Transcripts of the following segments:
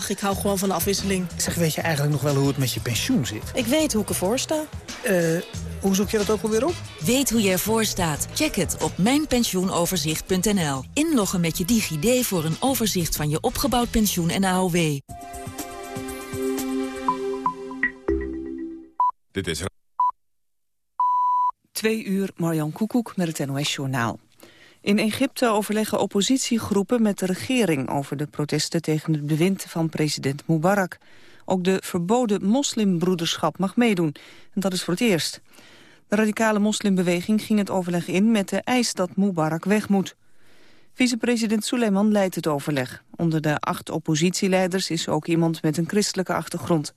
Ach, ik hou gewoon van de afwisseling. Zeg, weet je eigenlijk nog wel hoe het met je pensioen zit? Ik weet hoe ik ervoor sta. Eh, hoe zoek je dat ook alweer op? Weet hoe je ervoor staat? Check het op mijnpensioenoverzicht.nl. Inloggen met je DigiD voor een overzicht van je opgebouwd pensioen en AOW. Dit is... Twee uur, Marjan Koekoek met het NOS-journaal. In Egypte overleggen oppositiegroepen met de regering... over de protesten tegen het bewind van president Mubarak. Ook de verboden moslimbroederschap mag meedoen. En dat is voor het eerst. De radicale moslimbeweging ging het overleg in met de eis dat Mubarak weg moet. Vicepresident Suleiman leidt het overleg. Onder de acht oppositieleiders is ook iemand met een christelijke achtergrond.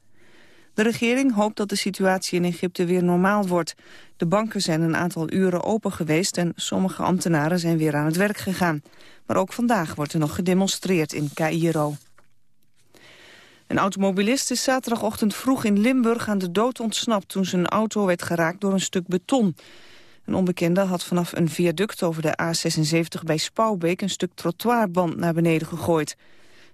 De regering hoopt dat de situatie in Egypte weer normaal wordt. De banken zijn een aantal uren open geweest en sommige ambtenaren zijn weer aan het werk gegaan. Maar ook vandaag wordt er nog gedemonstreerd in Cairo. Een automobilist is zaterdagochtend vroeg in Limburg aan de dood ontsnapt... toen zijn auto werd geraakt door een stuk beton. Een onbekende had vanaf een viaduct over de A76 bij Spouwbeek... een stuk trottoirband naar beneden gegooid.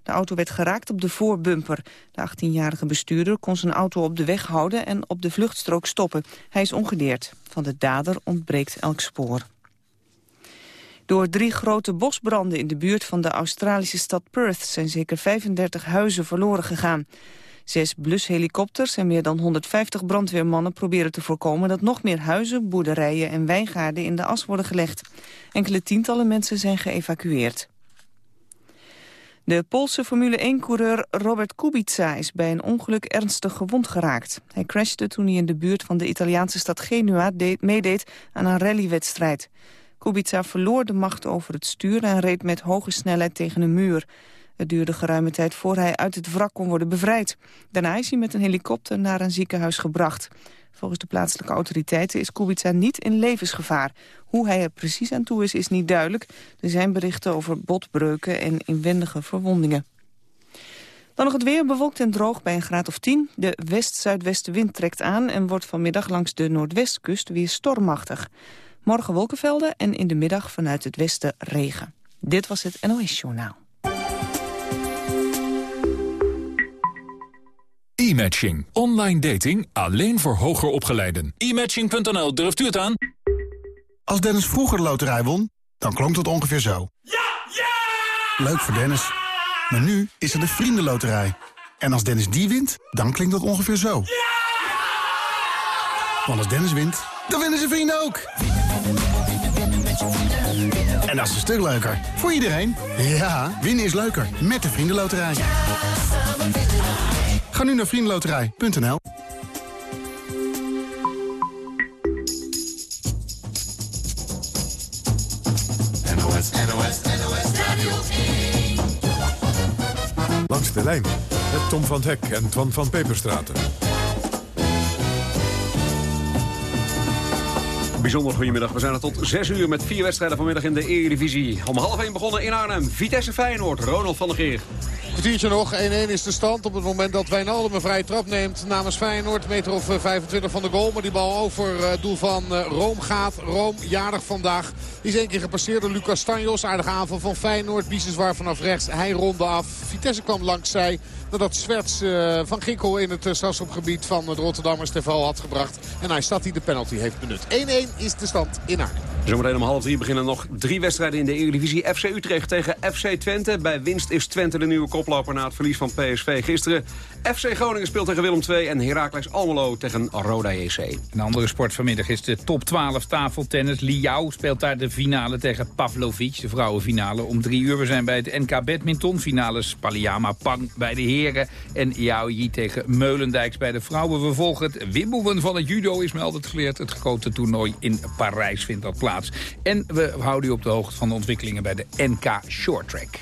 De auto werd geraakt op de voorbumper. De 18-jarige bestuurder kon zijn auto op de weg houden en op de vluchtstrook stoppen. Hij is ongedeerd. Van de dader ontbreekt elk spoor. Door drie grote bosbranden in de buurt van de Australische stad Perth... zijn zeker 35 huizen verloren gegaan. Zes blushelikopters en meer dan 150 brandweermannen proberen te voorkomen... dat nog meer huizen, boerderijen en wijngaarden in de as worden gelegd. Enkele tientallen mensen zijn geëvacueerd. De Poolse Formule 1-coureur Robert Kubica is bij een ongeluk ernstig gewond geraakt. Hij crashte toen hij in de buurt van de Italiaanse stad Genua deed, meedeed aan een rallywedstrijd. Kubica verloor de macht over het stuur en reed met hoge snelheid tegen een muur. Het duurde geruime tijd voor hij uit het wrak kon worden bevrijd. Daarna is hij met een helikopter naar een ziekenhuis gebracht. Volgens de plaatselijke autoriteiten is Kubica niet in levensgevaar. Hoe hij er precies aan toe is, is niet duidelijk. Er zijn berichten over botbreuken en inwendige verwondingen. Dan nog het weer, bewolkt en droog bij een graad of 10. De west-zuidwestenwind trekt aan en wordt vanmiddag langs de noordwestkust weer stormachtig. Morgen wolkenvelden en in de middag vanuit het westen regen. Dit was het NOS Journaal. E-matching. Online dating alleen voor hoger opgeleiden. E-matching.nl, durft u het aan? Als Dennis vroeger de loterij won, dan klonk het ongeveer zo. Ja! Ja! Leuk voor Dennis. Maar nu is er de Vriendenloterij. En als Dennis die wint, dan klinkt dat ongeveer zo. Ja! Want als Dennis wint, dan winnen zijn vrienden ook. En dat is een stuk leuker. Voor iedereen. Ja, winnen is leuker. Met de Vriendenloterij. Ga nu naar vriendenloterij.nl. NOS, NOS, NOS Radio Langs de lijn met Tom van Hek en Twan van Peperstraten. Bijzonder goedemiddag. We zijn er tot 6 uur met vier wedstrijden vanmiddag in de Eredivisie. Om half 1 begonnen in Arnhem. Vitesse Feyenoord, Ronald van der Geer. Kwartiertje nog, 1-1 is de stand. Op het moment dat Wijnaldum een vrije trap neemt namens Feyenoord. Meter of 25 van de goal. Maar die bal over het doel van Room gaat. Room, jarig vandaag. Die is één keer gepasseerd door Lucas Stanjos. Aardige aanval van Feyenoord. Biesenswaar vanaf rechts. Hij ronde af. Vitesse kwam langs zij. Nadat Zwerts uh, van Ginkel in het uh, strafschopgebied van het Rotterdammers Teval had gebracht. En hij staat die de penalty heeft benut. 1-1 is de stand in Arnhem. Zometeen om half drie beginnen nog drie wedstrijden in de Eredivisie. FC Utrecht tegen FC Twente. Bij winst is Twente de nieuwe koploper na het verlies van PSV gisteren. FC Groningen speelt tegen Willem II en Heracles Almelo tegen Roda JC. Een andere sport vanmiddag is de top 12 tafeltennis. Liao speelt daar de finale tegen Pavlovic, de vrouwenfinale. Om drie uur we zijn bij het NK Badminton finales. Paliama Pang bij de heren en Yao Yi tegen Meulendijks bij de vrouwen. We volgen het Wimbledon van het judo, is me altijd geleerd. Het grote toernooi in Parijs vindt dat plaats. En we houden u op de hoogte van de ontwikkelingen bij de NK Short Track.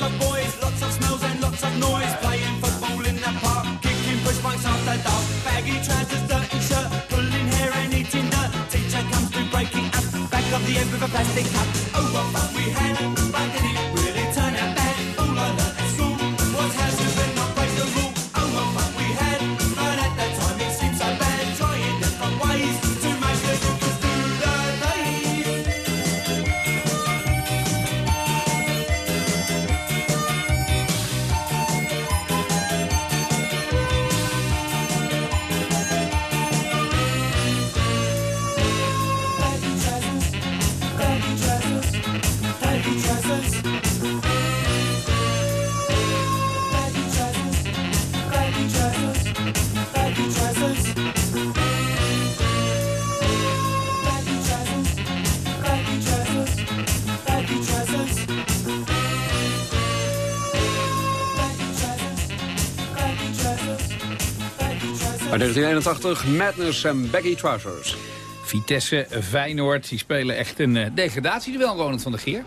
lots of boys, lots of smells and lots of noise. Playing football in the park, kicking push bikes after dark. Baggy trousers, dirty shirt, pulling hair and eating dirt. Teacher comes through breaking up, back of the end with a plastic cup. Uit 1981, Madness en Baggy Trousers. Vitesse, Feyenoord, die spelen echt een uh, degradatieduel, Ronald van der Geer.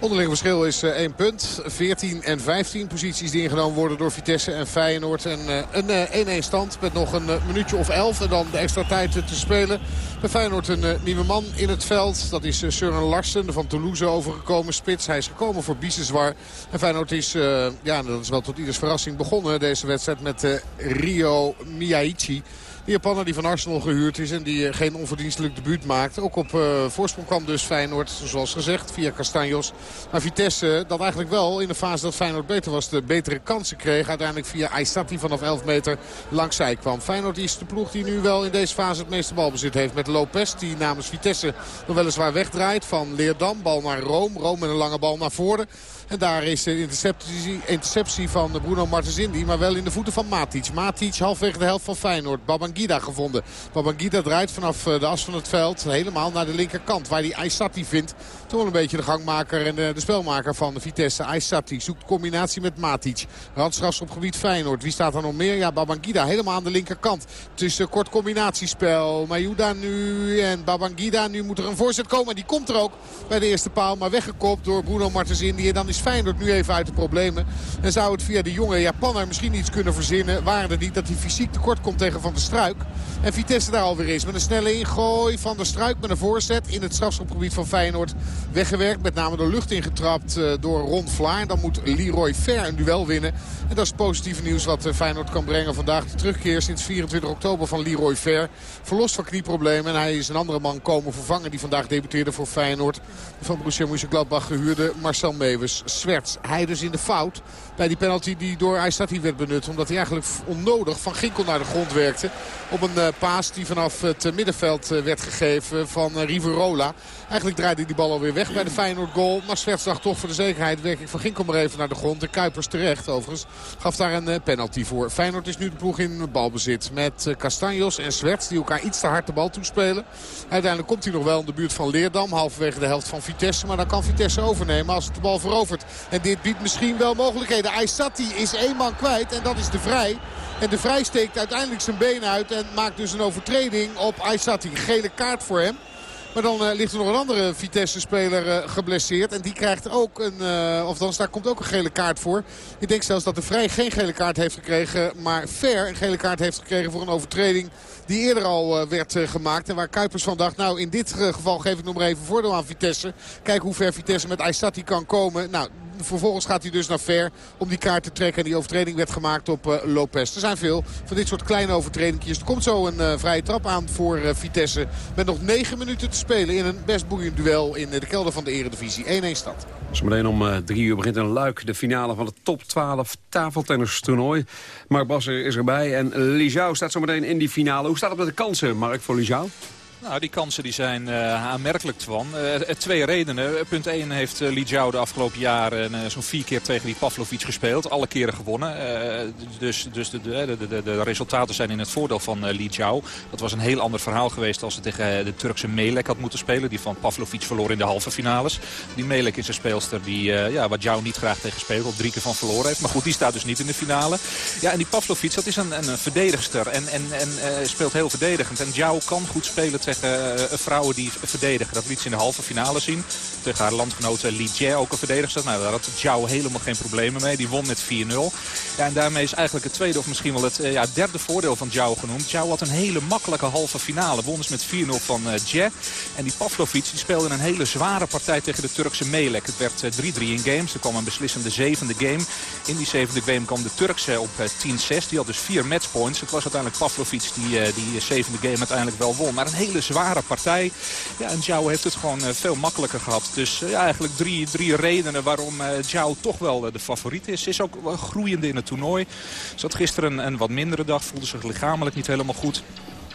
Onderling verschil is eh, één punt. 14 en 15 posities die ingenomen worden door Vitesse en Feyenoord. En eh, een eh, 1-1 stand met nog een eh, minuutje of 11 en dan de extra tijd eh, te spelen. Bij Feyenoord een eh, nieuwe man in het veld. Dat is eh, Søren Larsen van Toulouse overgekomen. Spits, hij is gekomen voor Biseswar. En Feyenoord is, eh, ja, dat is wel tot ieders verrassing begonnen deze wedstrijd met eh, Rio Miyaichi. De Japaner die van Arsenal gehuurd is en die eh, geen onverdienstelijk debuut maakt. Ook op eh, voorsprong kwam dus Feyenoord, zoals gezegd, via Castanjos. Maar Vitesse, dat eigenlijk wel in de fase dat Feyenoord beter was, de betere kansen kreeg. Uiteindelijk via Aysati vanaf 11 meter langs zij kwam. Feyenoord is de ploeg die nu wel in deze fase het meeste balbezit heeft. Met Lopez, die namens Vitesse nog weliswaar wegdraait van Leerdam. Bal naar Rome. Rome met een lange bal naar voren. En daar is de interceptie, interceptie van Bruno Martens Indy. Maar wel in de voeten van Matic. Matic halfwege de helft van Feyenoord. Babangida gevonden. Babangida draait vanaf eh, de as van het veld helemaal naar de linkerkant. Waar hij Aysati vindt. Wel een beetje de gangmaker en de, spelmaker van de Vitesse. Aysati zoekt combinatie met Matic. Randstrafs op gebied Feyenoord. Wie staat er nog meer? Ja, Babangida helemaal aan de linkerkant. Tussen kort combinatiespel. Mayuda nu en Babangida. Nu moet er een voorzet komen. Die komt er ook bij de eerste paal. Maar weggekopt door Bruno Martens. En dan is Feyenoord nu even uit de problemen. En zou het via de jonge Japaner misschien iets kunnen verzinnen. Er niet dat hij fysiek tekort komt tegen Van der Struik. En Vitesse daar alweer is. Met een snelle ingooi van der Struik met een voorzet in het strafschopgebied van Feyenoord. Weggewerkt, met name de lucht ingetrapt eh, door Ron Vlaar. Dan moet Leroy Ver een duel winnen. En dat is positieve nieuws wat eh, Feyenoord kan brengen vandaag. De terugkeer sinds 24 oktober van Leroy Ver. Verlost van knieproblemen. En hij is een andere man komen vervangen die vandaag debuteerde voor Feyenoord. Van Borussia Mönchengladbach gehuurde Marcel Mewes. Zwerts. Hij dus in de fout bij die penalty die door Aysati werd benut. Omdat hij eigenlijk onnodig van Ginkel naar de grond werkte. Op een uh, paas die vanaf het uh, middenveld uh, werd gegeven van Riverola. Eigenlijk draaide die bal alweer weg bij de Feyenoord goal. Maar Zwerts dacht toch voor de zekerheid werk ik van Ginkel maar even naar de grond. De Kuipers terecht overigens gaf daar een penalty voor. Feyenoord is nu de ploeg in balbezit. Met Castanjos en Zwerts die elkaar iets te hard de bal toespelen. Uiteindelijk komt hij nog wel in de buurt van Leerdam. Halverwege de helft van Vitesse. Maar dan kan Vitesse overnemen als het de bal verovert. En dit biedt misschien wel mogelijkheden. Aysati is één man kwijt en dat is de Vrij. En de Vrij steekt uiteindelijk zijn been uit en maakt dus een overtreding op Aysati. Gele kaart voor hem. Maar dan uh, ligt er nog een andere Vitesse-speler uh, geblesseerd. En die krijgt ook een... Uh, of dan daar komt ook een gele kaart voor. Ik denk zelfs dat de Vrij geen gele kaart heeft gekregen. Maar Ver een gele kaart heeft gekregen voor een overtreding die eerder al werd gemaakt. En waar Kuipers van dacht, nou in dit geval geef ik nog maar even voordeel aan Vitesse. Kijk hoe ver Vitesse met Aysati kan komen. Nou, vervolgens gaat hij dus naar Ver om die kaart te trekken. En die overtreding werd gemaakt op uh, Lopez. Er zijn veel van dit soort kleine overtredingjes. Er komt zo een uh, vrije trap aan voor uh, Vitesse. Met nog negen minuten te spelen in een best boeiend duel in de kelder van de Eredivisie. 1-1 stad. Zometeen om drie uur begint een luik de finale van het top 12 tafeltennis toernooi. Mark Basser is erbij en Lijau staat zometeen in die finale. Hoe staat het met de kansen, Mark, voor Lijau? Nou, die kansen die zijn uh, aanmerkelijk, Twan. Uh, twee redenen. Punt 1 heeft uh, Li Jiao de afgelopen jaren zo'n vier keer tegen die Pavlovic gespeeld. Alle keren gewonnen. dus dus de, de, de, de, resultaten zijn in het voordeel van Li Jiao. Dat was een heel ander verhaal geweest als het tegen de Turkse Melek had moeten spelen. Die van Pavlovic verloor in de halve finales. Die Melek is een speelster die, ja, wat Jiao niet graag tegen speelt. Al drie keer van verloren heeft. Maar goed, die staat dus niet in de finale. Ja, en die Pavlovic, dat is een, een verdedigster. En, en, en speelt heel verdedigend. En Jiao kan goed spelen tegen tegen eh, vrouwen die verdedigen. Dat liet ze in de halve finale zien. Tegen haar landgenote Li Jie, ook een verdediger. Nou, daar had Zhao helemaal geen problemen mee. Die won met 4-0. Ja, en daarmee is eigenlijk het tweede of misschien wel het ja, derde voordeel van Zhao genoemd. Zhao had een hele makkelijke halve finale. Won dus met 4-0 van uh, Jie. En die Pavlovic die speelde een hele zware partij tegen de Turkse Melek. Het werd 3-3 in games. Er kwam een beslissende zevende game. In die zevende game kwam de Turkse op 10-6. Die had dus vier matchpoints. Het was uiteindelijk Pavlovic die die zevende game uiteindelijk wel won. Maar een hele zware partij. Ja, en Zhao heeft het gewoon veel makkelijker gehad. Dus ja, eigenlijk drie, drie redenen waarom Zhao toch wel de favoriet is. Is ook groeiende in het toernooi. Had gisteren een, een wat mindere dag. Voelde zich lichamelijk niet helemaal goed.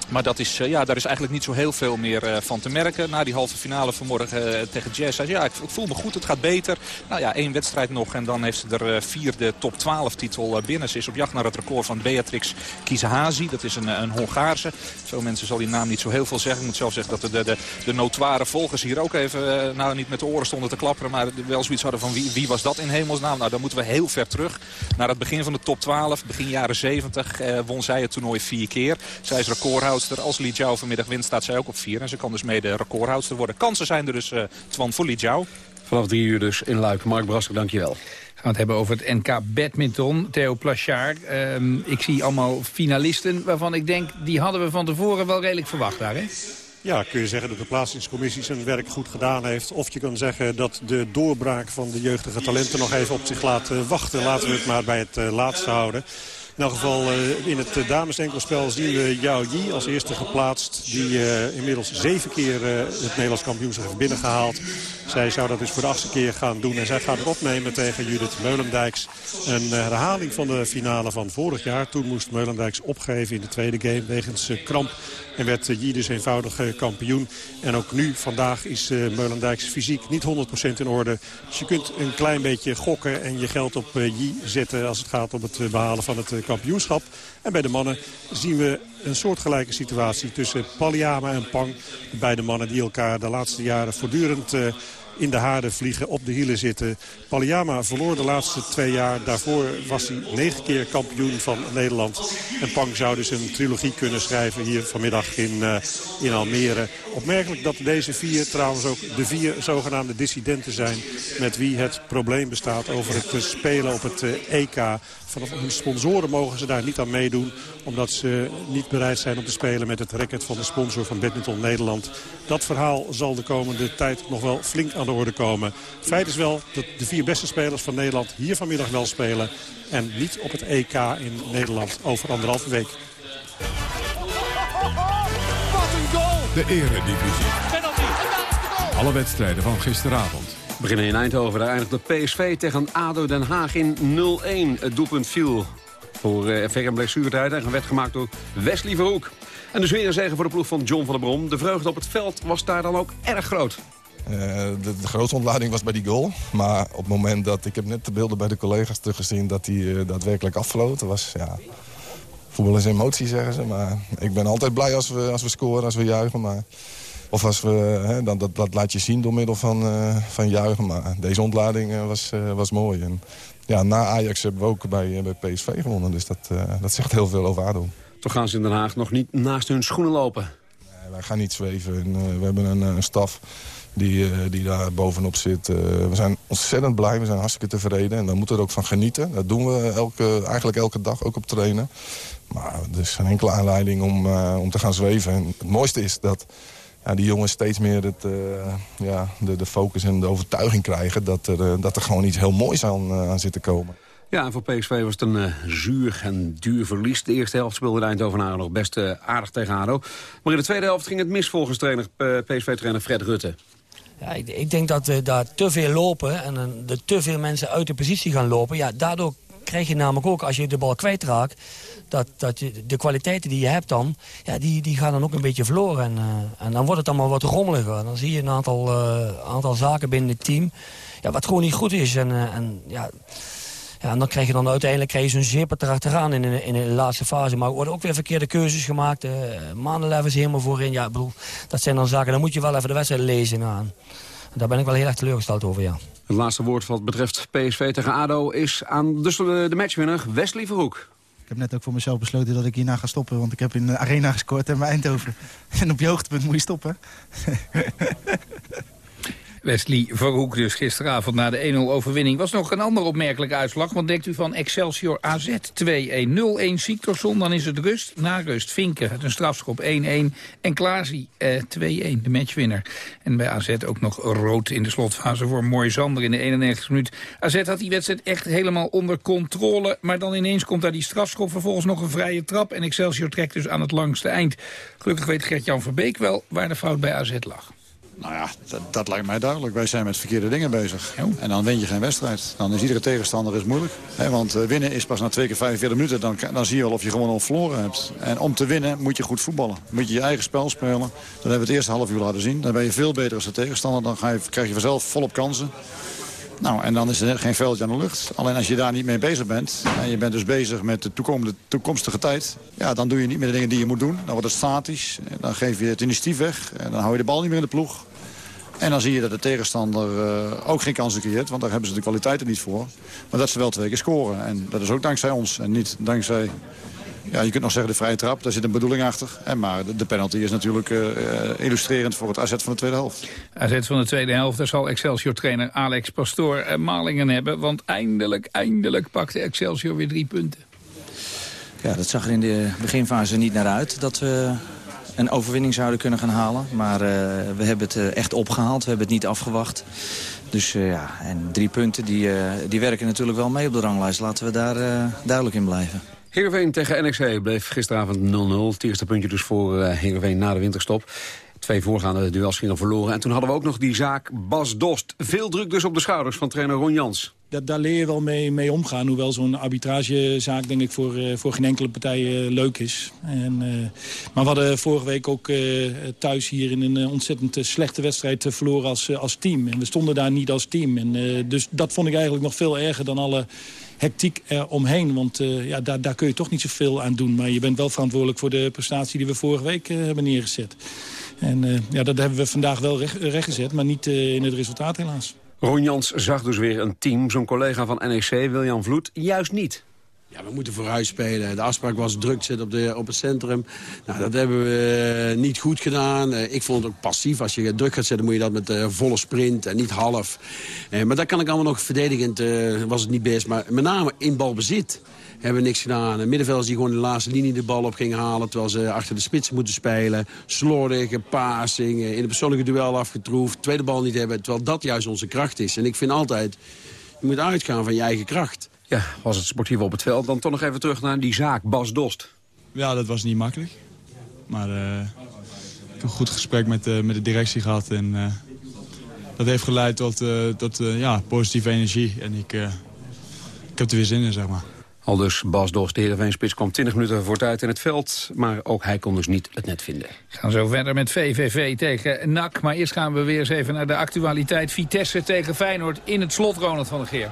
Maar dat is, eh, ja, daar is eigenlijk niet zo heel veel meer eh, van te merken. Na die halve finale vanmorgen eh, tegen Jazz zei ja, ik, voel me goed, het gaat beter. Nou ja, één wedstrijd nog en dan heeft ze er vierde top 12 titel binnen. Ze is op jacht naar het record van Beatrix Kizahazi. Dat is een, een Hongaarse. Veel mensen zal die naam niet zo heel veel zeggen. Ik moet zelf zeggen dat de, de, de notoire volgers hier ook even, nou niet met de oren stonden te klapperen. Maar wel zoiets hadden van wie, wie was dat in hemelsnaam? Nou, dan moeten we heel ver terug. Naar het begin van de top 12, begin jaren 70, won zij het toernooi vier keer. Zij is recordhouder als Li Jiao vanmiddag wint, staat zij ook op 4. En ze kan dus mede recordhoudster worden. Kansen zijn er dus, uh, Twan, voor Li Jiao. Vanaf drie uur dus in Luik. Mark Brasser, dankjewel. We gaan het hebben over het NK Badminton. Theo Plachard, ehm, ik zie allemaal finalisten waarvan ik denk... die hadden we van tevoren wel redelijk verwacht daar, hè? Ja, kun je zeggen dat de plaatsingscommissie zijn werk goed gedaan heeft. Of je kan zeggen dat de doorbraak van de jeugdige talenten nog even op zich laat eh, wachten. Laten we het maar bij het uh, laatste houden. In elk geval uh, in het damesenkelspel zien we Yao Yi als eerste geplaatst. Die uh, inmiddels zeven keer het Nederlands kampioenschap heeft binnengehaald. Zij zou dat dus voor de achtste keer gaan doen. En zij gaat het opnemen tegen Judith Meulendijks. Een herhaling van de finale van vorig jaar. Toen moest Meulendijks opgeven in de tweede game wegens kramp. En werd Yi dus eenvoudig kampioen. En ook nu, vandaag, is Meulendijks fysiek niet 100% in orde. Dus je kunt een klein beetje gokken en je geld op Yi zetten... als het gaat om het behalen van het kampioenschap. En bij de mannen zien we een soortgelijke situatie tussen Paliama en Pang. De beide mannen die elkaar de laatste jaren voortdurend in de haarden vliegen, op de hielen zitten. Paliama verloor de laatste twee jaar. Daarvoor was hij negen keer kampioen van Nederland. En Pang zou dus een trilogie kunnen schrijven hier vanmiddag in, uh, in Almere. Opmerkelijk dat deze vier trouwens ook de vier zogenaamde dissidenten zijn... met wie het probleem bestaat over het spelen op het EK. Vanaf hun sponsoren mogen ze daar niet aan meedoen. Omdat ze niet bereid zijn om te spelen met het racket van de sponsor van Badminton Nederland. Dat verhaal zal de komende tijd nog wel flink aan de orde komen. Feit is wel dat de vier beste spelers van Nederland hier vanmiddag wel spelen. En niet op het EK in Nederland over anderhalve week. Wat een goal! De eredivisie. Alle wedstrijden van gisteravond. We beginnen in Eindhoven. Daar eindigde PSV tegen ADO Den Haag in 0-1. Het doelpunt viel voor effect en blessuretijd en werd gemaakt door Wesley Verhoek. En dus weer een zegen voor de ploeg van John van der Brom. De vreugde op het veld was daar dan ook erg groot. Uh, de, de, grootste ontlading was bij die goal. Maar op het moment dat... Ik heb net de beelden bij de collega's teruggezien dat hij uh, daadwerkelijk afvloot. was, ja... Voetbal is emotie, zeggen ze. Maar ik ben altijd blij als we, als we scoren, als we juichen. Maar of als we, hè, dan, dat, dat laat je zien door middel van, uh, van juichen. Maar deze ontlading uh, was, uh, was mooi. En ja, na Ajax hebben we ook bij, bij PSV gewonnen. Dus dat, dat zegt heel veel over ADO. Toch gaan ze in Den Haag nog niet naast hun schoenen lopen? Nee, wij gaan niet zweven. En, we hebben een, een staf die, die daar bovenop zit. we zijn ontzettend blij, we zijn hartstikke tevreden. En daar moeten we er ook van genieten. Dat doen we elke, eigenlijk elke dag, ook op trainen. Maar er is geen enkele aanleiding om, om te gaan zweven. En het mooiste is dat ja, die jongens steeds meer het, ja, de, de focus en de overtuiging krijgen... dat er, dat er gewoon iets heel moois aan, aan zit te komen. Ja, en voor PSV was het een zuur en duur verlies. De eerste helft speelde de Eindhovenaren nog best aardig tegen ADO. Maar in de tweede helft ging het mis volgens trainer, PSV-trainer Fred Rutte. Ja, ik, ik denk dat daar te veel lopen en er te veel mensen uit de positie gaan lopen. Ja, daardoor krijg je namelijk ook, als je de bal kwijtraakt... dat, dat je, de kwaliteiten die je hebt dan, ja, die, die gaan dan ook een beetje verloren. En, uh, en dan wordt het allemaal wat rommeliger. Dan zie je een aantal, uh, aantal zaken binnen het team ja, wat gewoon niet goed is. En, uh, en ja... Ja, en dan krijg je dan uiteindelijk krijg je zo'n zipper erachteraan in de, in de laatste fase. Maar er worden ook weer verkeerde keuzes gemaakt. Uh, is helemaal voorin. Ja, bedoel, dat zijn dan zaken, dan moet je wel even de wedstrijd lezen. aan. Daar ben ik wel heel erg teleurgesteld over, ja. Het laatste woord wat betreft PSV tegen ADO is aan dus de matchwinner Wesley Verhoek. Ik heb net ook voor mezelf besloten dat ik hierna ga stoppen. Want ik heb in de arena gescoord en bij Eindhoven. En op je hoogtepunt moet je stoppen. Wesley Verhoek dus gisteravond na de 1-0 overwinning. Was nog een andere opmerkelijke uitslag. Want denkt u van Excelsior AZ 2-1. 0-1 Siktorsson, dan is het rust. Na rust Vinken, het een strafschop 1-1. En Klaasie eh, 2-1, de matchwinner. En bij AZ ook nog rood in de slotfase voor Mooi Zander in de 91 minuut. AZ had die wedstrijd echt helemaal onder controle. Maar dan ineens komt daar die strafschop. Vervolgens nog een vrije trap. En Excelsior trekt dus aan het langste eind. Gelukkig weet Gert-Jan Verbeek wel waar de fout bij AZ lag. Nou ja, dat, dat, lijkt mij duidelijk. Wij zijn met verkeerde dingen bezig. En dan win je geen wedstrijd. Dan is iedere tegenstander is moeilijk. want uh, winnen is pas na twee keer 45 minuten. Dan, dan zie je wel of je gewoon al verloren hebt. En om te winnen moet je goed voetballen. Moet je je eigen spel spelen. Dat hebben we het eerste half uur laten zien. Dan ben je veel beter als de tegenstander. Dan ga je, krijg je vanzelf volop kansen. Nou, en dan is er geen veldje aan de lucht. Alleen als je daar niet mee bezig bent... en je bent dus bezig met de toekomende, toekomstige tijd... ja, dan doe je niet meer de dingen die je moet doen. Dan wordt het statisch. Dan geef je het initiatief weg. En dan hou je de bal niet meer in de ploeg. En dan zie je dat de tegenstander uh, ook geen kansen creëert. Want daar hebben ze de kwaliteiten niet voor. Maar dat ze wel twee keer scoren. En dat is ook dankzij ons. En niet dankzij... Ja, je kunt nog zeggen de vrije trap, daar zit een bedoeling achter. En maar de, penalty is natuurlijk uh, illustrerend voor het AZ van de tweede helft. AZ van de tweede helft, daar zal Excelsior-trainer Alex Pastoor uh, malingen hebben. Want eindelijk, eindelijk pakte Excelsior weer drie punten. Ja, dat zag er in de beginfase niet naar uit. Dat we een overwinning zouden kunnen gaan halen. Maar uh, we hebben het echt opgehaald. We hebben het niet afgewacht. Dus uh, ja, en drie punten die, uh, die werken natuurlijk wel mee op de ranglijst. Laten we daar duidelijk in blijven. Heerenveen tegen NEC bleef gisteravond 0-0. Het eerste puntje dus voor Heerenveen na de winterstop. Twee voorgaande duels gingen verloren. En toen hadden we ook nog die zaak Bas Dost. Veel druk dus op de schouders van trainer Ron Jans. Dat, daar leer je wel mee, mee omgaan. Hoewel zo'n arbitragezaak denk ik voor, uh, voor geen enkele partij uh, leuk is. En, maar we hadden vorige week ook thuis hier in een ontzettend slechte wedstrijd verloren als, als team. En we stonden daar niet als team. En, dus dat vond ik eigenlijk nog veel erger dan alle hectiek eromheen. Want ja, daar, daar kun je toch niet zoveel aan doen. Maar je bent wel verantwoordelijk voor de prestatie die we vorige week hebben neergezet. En ja, dat hebben we vandaag wel recht, rechtgezet, maar niet in het resultaat helaas. Ron Jans zag dus weer een team, zo'n collega van NEC, Wiljan Vloed, juist niet. Ja, we moeten vooruit spelen. De afspraak was druk zitten op, de, op het centrum. Nou, dat hebben we uh, niet goed gedaan. Uh, ik vond het ook passief. Als je druk gaat zetten, moet je dat met uh, volle sprint en niet half. maar daar kan ik allemaal nog verdedigend, was het niet best. Maar met name in balbezit hebben niks gedaan. En middenvelders die gewoon de laatste linie de bal op gingen halen... terwijl ze achter de spits moeten spelen. Slordige passing, in een persoonlijke duel afgetroefd. Tweede bal niet hebben, terwijl dat juist onze kracht is. En ik vind altijd, je moet uitgaan van je eigen kracht. Ja, was het sportief op het veld. Dan toch nog even terug naar die zaak, Bas Dost. Ja, dat was niet makkelijk. Maar uh, ik heb een goed gesprek met, uh, met de directie gehad. En uh, dat heeft geleid tot, tot ja, positieve energie. En ik, ik heb er weer zin in, zeg maar. Al dus Bas Dos, de Heerenveen-spits, kwam 20 minuten voor tijd in het veld. Maar ook hij kon dus niet het net vinden. We gaan zo verder met VVV tegen NAC. Maar eerst gaan we weer eens even naar de actualiteit. Vitesse tegen Feyenoord in het slot, Ronald van der Geer.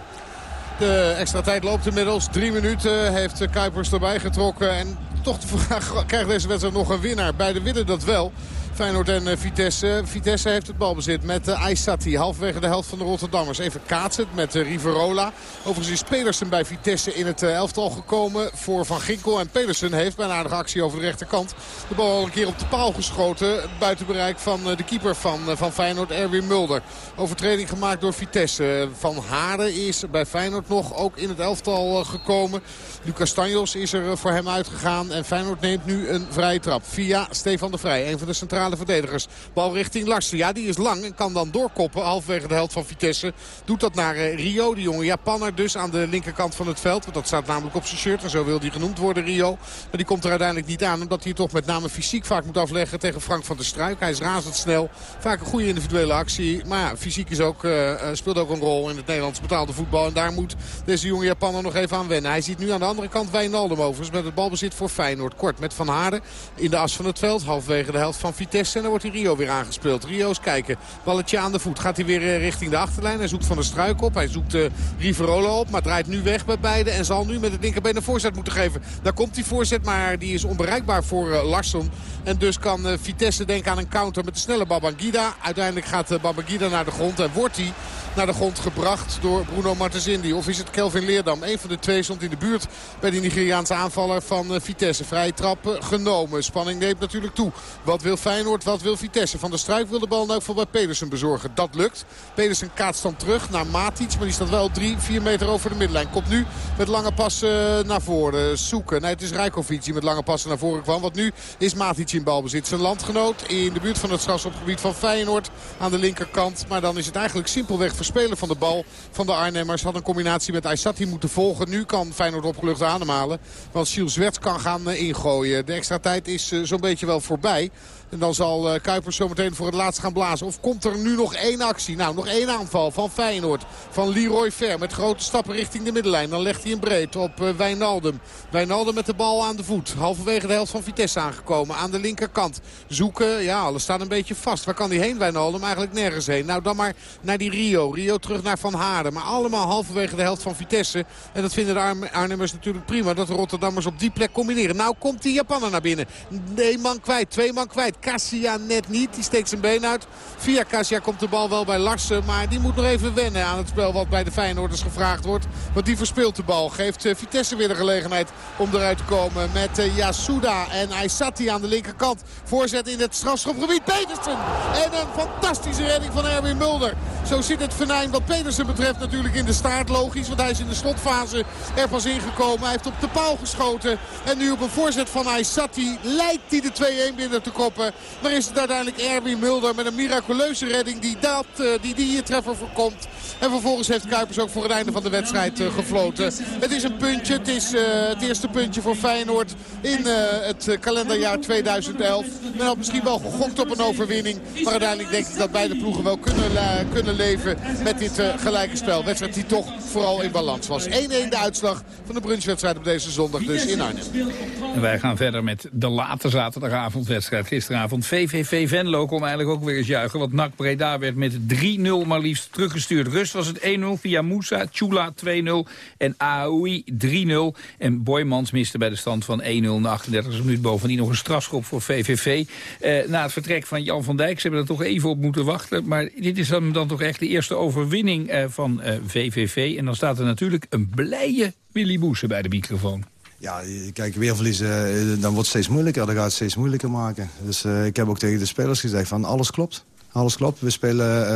De extra tijd loopt inmiddels. Drie minuten heeft Kuipers erbij getrokken. En toch krijgt deze wedstrijd nog een winnaar? Beide winnen dat wel. Feyenoord en eh, Vitesse. Vitesse heeft het balbezit met uh, Aysati. Halverwege de helft van de Rotterdammers. Even kaatsen met uh, Riverola. Overigens is Pedersen bij Vitesse in het elftal gekomen voor Van Ginkel. En Pedersen heeft bij een aardige actie over de rechterkant de bal al een keer op de paal geschoten. Buiten bereik van de keeper van, van Feyenoord, Erwin Mulder. Overtreding gemaakt door Vitesse. Van Haren is bij Feyenoord nog ook in het elftal gekomen. Lucas Stanjos is er voor hem uitgegaan. En Feyenoord neemt nu een vrije trap via Stefan de Vrij. Een van de centrale verdedigers. Bal richting Larsen. Ja, die is lang en kan dan doorkoppen. Halverwege de helft van Vitesse. Doet dat naar uh, Rio, de jonge Japanner. Dus aan de linkerkant van het veld. Want dat staat namelijk op zijn shirt. En zo wil hij genoemd worden, Rio. Maar die komt er uiteindelijk niet aan. Omdat hij toch met name fysiek vaak moet afleggen tegen Frank van der Struik. Hij is razendsnel. Vaak een goede individuele actie. Maar ja, fysiek is ook, uh, speelt ook een rol in het Nederlands betaalde voetbal. En daar moet deze jonge Japanner nog even aan wennen. Hij ziet nu aan de andere kant Wijnaldum overigens met het balbezit voor Feyenoord. Kort met Van Haarden in de as van het veld. Halverwege de helft van Vitesse. Vitesse. En dan wordt die Rio weer aangespeeld. Rio eens kijken. Balletje aan de voet. Gaat hij weer eh, richting de achterlijn. Hij zoekt Van der Struik op. Hij zoekt uh, Riverola op. Maar draait nu weg bij beide. En zal nu met het linkerbeen een voorzet moeten geven. Daar komt die voorzet. Maar die is onbereikbaar voor uh, Larsson. En dus kan Vitesse denken aan een counter met de snelle Babangida. Uiteindelijk gaat Babangida naar de grond. En wordt hij naar de grond gebracht door Bruno Martensindi. Of is het Kelvin Leerdam? Een van de twee stond in de buurt bij die Nigeriaanse aanvaller van Vitesse. Vrije trap genomen. Spanning neemt natuurlijk toe. Wat wil Feyenoord? Wat wil Vitesse? Van der Struik wil de bal nou voor bij Pedersen bezorgen. Dat lukt. Pedersen kaatst dan terug naar Matic. Maar die staat wel 3, 4 meter over de middenlijn. Komt nu met lange passen naar voren. Zoeken. Nee, het is Rijkovic die met lange passen naar voren kwam. Want nu is Matic in balbezit. Zijn landgenoot in de buurt van het strafschopgebied van Feyenoord aan de linkerkant. Maar dan is het eigenlijk simpelweg verspelen van de bal van de Arnhemmers. Had een combinatie met Aysati moeten volgen. Nu kan Feyenoord opgelucht ademhalen. Want Gilles Zwets kan gaan ingooien. De extra tijd is zo'n beetje wel voorbij. En dan zal Kuipers zometeen voor het laatst gaan blazen. Of komt er nu nog één actie? Nou, nog één aanval van Feyenoord. Van Leroy Ver met grote stappen richting de middenlijn. Dan legt hij een breed op uh, Wijnaldum. Wijnaldum met de bal aan de voet. Halverwege de helft van Vitesse aangekomen. Aan de linkerkant. Zoeken. Ja, alles staat een beetje vast. Waar kan hij heen, Wijnaldum? Eigenlijk nergens heen. Nou, dan maar naar die Rio. Rio terug naar Van Haarden. Maar allemaal halverwege de helft van Vitesse. En dat vinden de Ar Arnhemmers natuurlijk prima. Dat de Rotterdammers op die plek combineren. Nou komt die Japaner naar binnen. Eén man kwijt. Twee man kwijt. Cassia net niet. Die steekt zijn been uit. Via Cassia komt de bal wel bij Larsen. Maar die moet nog even wennen aan het spel wat bij de Feyenoorders gevraagd wordt. Want die verspeelt de bal. Geeft uh, Vitesse weer de gelegenheid om eruit te komen. Met uh, Yasuda en Aysati aan de linkerkant. Voorzet in het strafschopgebied. Petersen. En een fantastische redding van Erwin Mulder. Zo zit het venijn wat Petersen betreft natuurlijk in de staart. Logisch, want hij is in de slotfase er pas ingekomen. Hij heeft op de paal geschoten. En nu op een voorzet van Aysati lijkt hij de 2-1 binnen te koppen. Maar is het uiteindelijk Erwin Mulder met een miraculeuze redding die dat, uh, die, die treffer voorkomt. En vervolgens heeft Kuipers ook voor het einde van de wedstrijd uh, gefloten. Het is een puntje. Het is uh, het eerste puntje voor Feyenoord in het kalenderjaar 2011. Men had misschien wel gegokt op een overwinning. Maar uiteindelijk denk ik dat beide ploegen wel kunnen, kunnen leven met dit gelijke spel. Wedstrijd die toch vooral in balans was. 1-1 de uitslag van de brunchwedstrijd op deze zondag dus in Arnhem. En wij gaan verder met de late zaterdagavondwedstrijd. VVV Venlo kon eigenlijk ook weer eens juichen. Want NAC Breda werd met 3-0 maar liefst teruggestuurd. Rust was het 1-0 via Moussa, Chula 2-0 en Aoui 3-0. En Boymans miste bij de stand van 1-0 na 38 minuut. Bovendien nog een strafschop voor VVV. Eh, na het vertrek van Jan van Dijk, ze hebben er toch even op moeten wachten. Maar dit is dan, dan toch echt de eerste overwinning eh, van uh, VVV. En dan staat er natuurlijk een blije Willy Boesen bij de microfoon. Ja, kijk, weer verliezen, dan wordt het steeds moeilijker. Dan gaat het steeds moeilijker maken. Dus uh, ik heb ook tegen de spelers gezegd van alles klopt. Alles klopt. We spelen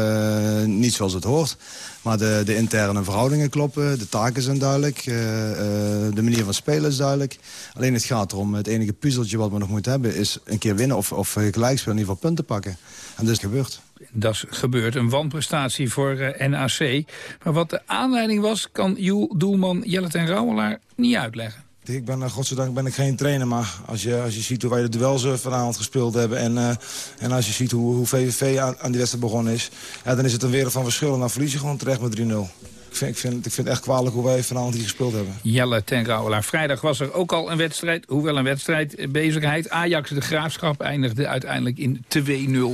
uh, niet zoals het hoort. Maar de, de, interne verhoudingen kloppen. De taken zijn duidelijk. De manier van spelen is duidelijk. Alleen het gaat erom, het enige puzzeltje wat we nog moeten hebben... is een keer winnen of, of in ieder geval punten pakken. En dat is gebeurd. Dat is gebeurd. Een wanprestatie voor NAC. Maar wat de aanleiding was, kan Joel Doelman Jellet en Rauwelaar niet uitleggen. Ik ben, godzijdank ben ik geen trainer, maar als je, als je ziet hoe wij de duels vanavond gespeeld hebben... en, uh, en als je ziet hoe, hoe VVV aan, aan die wedstrijd begonnen is... Ja, dan is het een wereld van verschil en dan verlies je gewoon terecht met 3-0. Ik vind, ik, vind, ik vind het echt kwalijk hoe wij vanavond hier gespeeld hebben. Jelle ten Rauwelaar. Vrijdag was er ook al een wedstrijd, hoewel een wedstrijdbezigheid. Ajax de Graafschap eindigde uiteindelijk in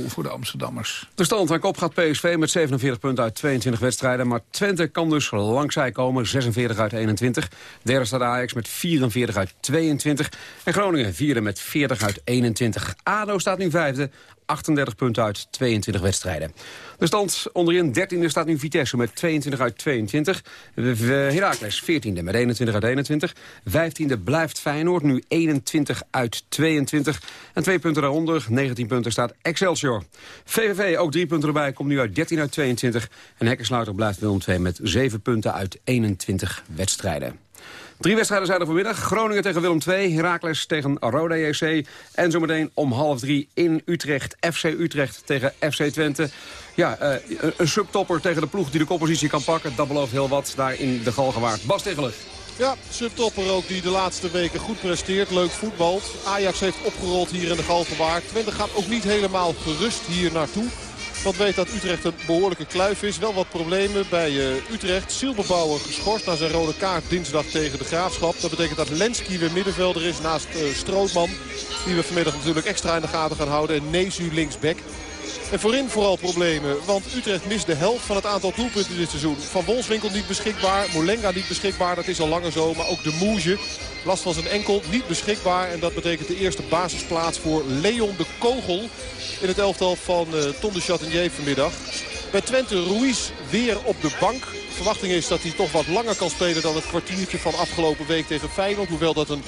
2-0 voor de Amsterdammers. De stand aan kop gaat PSV met 47 punten uit 22 wedstrijden. Maar Twente kan dus langzij komen, 46 uit 21. Derde staat Ajax met 44 uit 22. En Groningen vierde met 40 uit 21. ADO staat nu vijfde, 38 punten uit 22 wedstrijden. De stand onderin 13e staat nu Vitesse met 22 uit 22. Heracles 14e met 21 uit 21. 15e blijft Feyenoord, nu 21 uit 22. En twee punten daaronder, 19 punten, staat Excelsior. VVV, ook drie punten erbij, komt nu uit 13 uit 22. En Hekkensluiter blijft Willem 2 met 7 punten uit 21 wedstrijden. Drie wedstrijden zijn er vanmiddag. Groningen tegen Willem II, Heracles tegen Roda JC. En zometeen om half drie in Utrecht, FC Utrecht tegen FC Twente. Ja, uh, een subtopper tegen de ploeg die de koppositie kan pakken. Dat belooft heel wat daar in de Galgenwaard. Bas. Ja, subtopper ook die de laatste weken goed presteert. Leuk voetbalt. Ajax heeft opgerold hier in de Galgenwaard. Twente gaat ook niet helemaal gerust hier naartoe. Want weet dat Utrecht een behoorlijke kluif is. Wel wat problemen bij uh, Utrecht. Silberbouwer geschorst na zijn rode kaart dinsdag tegen de Graafschap. Dat betekent dat Lenski weer middenvelder is naast uh, Strootman. Die we vanmiddag natuurlijk extra in de gaten gaan houden. En Nezu linksback. En voorin vooral problemen, want Utrecht mist de helft van het aantal doelpunten dit seizoen. Van Wolfswinkel niet beschikbaar, Molenga niet beschikbaar, dat is al langer zo. Maar ook de Moege, last van zijn enkel, niet beschikbaar. En dat betekent de eerste basisplaats voor Leon de Kogel in het elftal van uh, Tom de Chatinier vanmiddag. Bij Twente Ruiz weer op de bank. Verwachting is dat hij toch wat langer kan spelen dan het kwartiertje van afgelopen week tegen Feyenoord. Hoewel dat een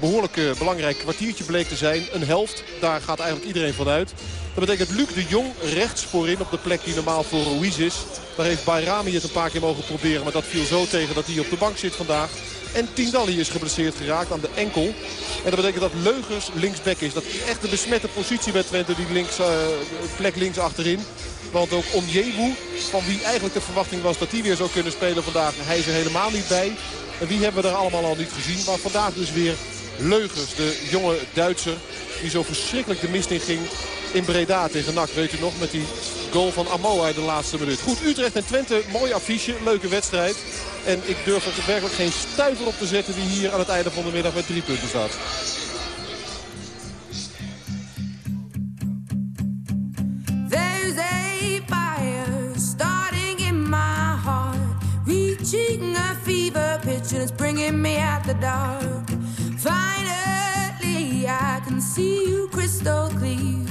behoorlijk uh, belangrijk kwartiertje bleek te zijn. Een helft, daar gaat eigenlijk iedereen van uit. Dat betekent Luc de Jong rechts voorin op de plek die normaal voor Ruiz is. Daar heeft Bayrami het een paar keer mogen proberen. Maar dat viel zo tegen dat hij op de bank zit vandaag. En Tindalli is geblesseerd geraakt aan de enkel. En dat betekent dat Leugers linksback is. Dat is echt de besmette positie bij Twente, die links, uh, plek links achterin. Want ook Onjewu, van wie eigenlijk de verwachting was dat hij weer zou kunnen spelen vandaag. Hij is er helemaal niet bij. En wie hebben we er allemaal al niet gezien. Maar vandaag dus weer Leugers, de jonge Duitser. Die zo verschrikkelijk de mist in ging in Breda tegen NAC. Weet u nog, met die goal van Amoa in de laatste minuut. Goed, Utrecht en Twente, mooi affiche, leuke wedstrijd. En ik durf er werkelijk geen stuiver op te zetten die hier aan het einde van de middag met drie punten staat. Starting in my heart Reaching a fever pitch and it's bringing me out the dark Stokely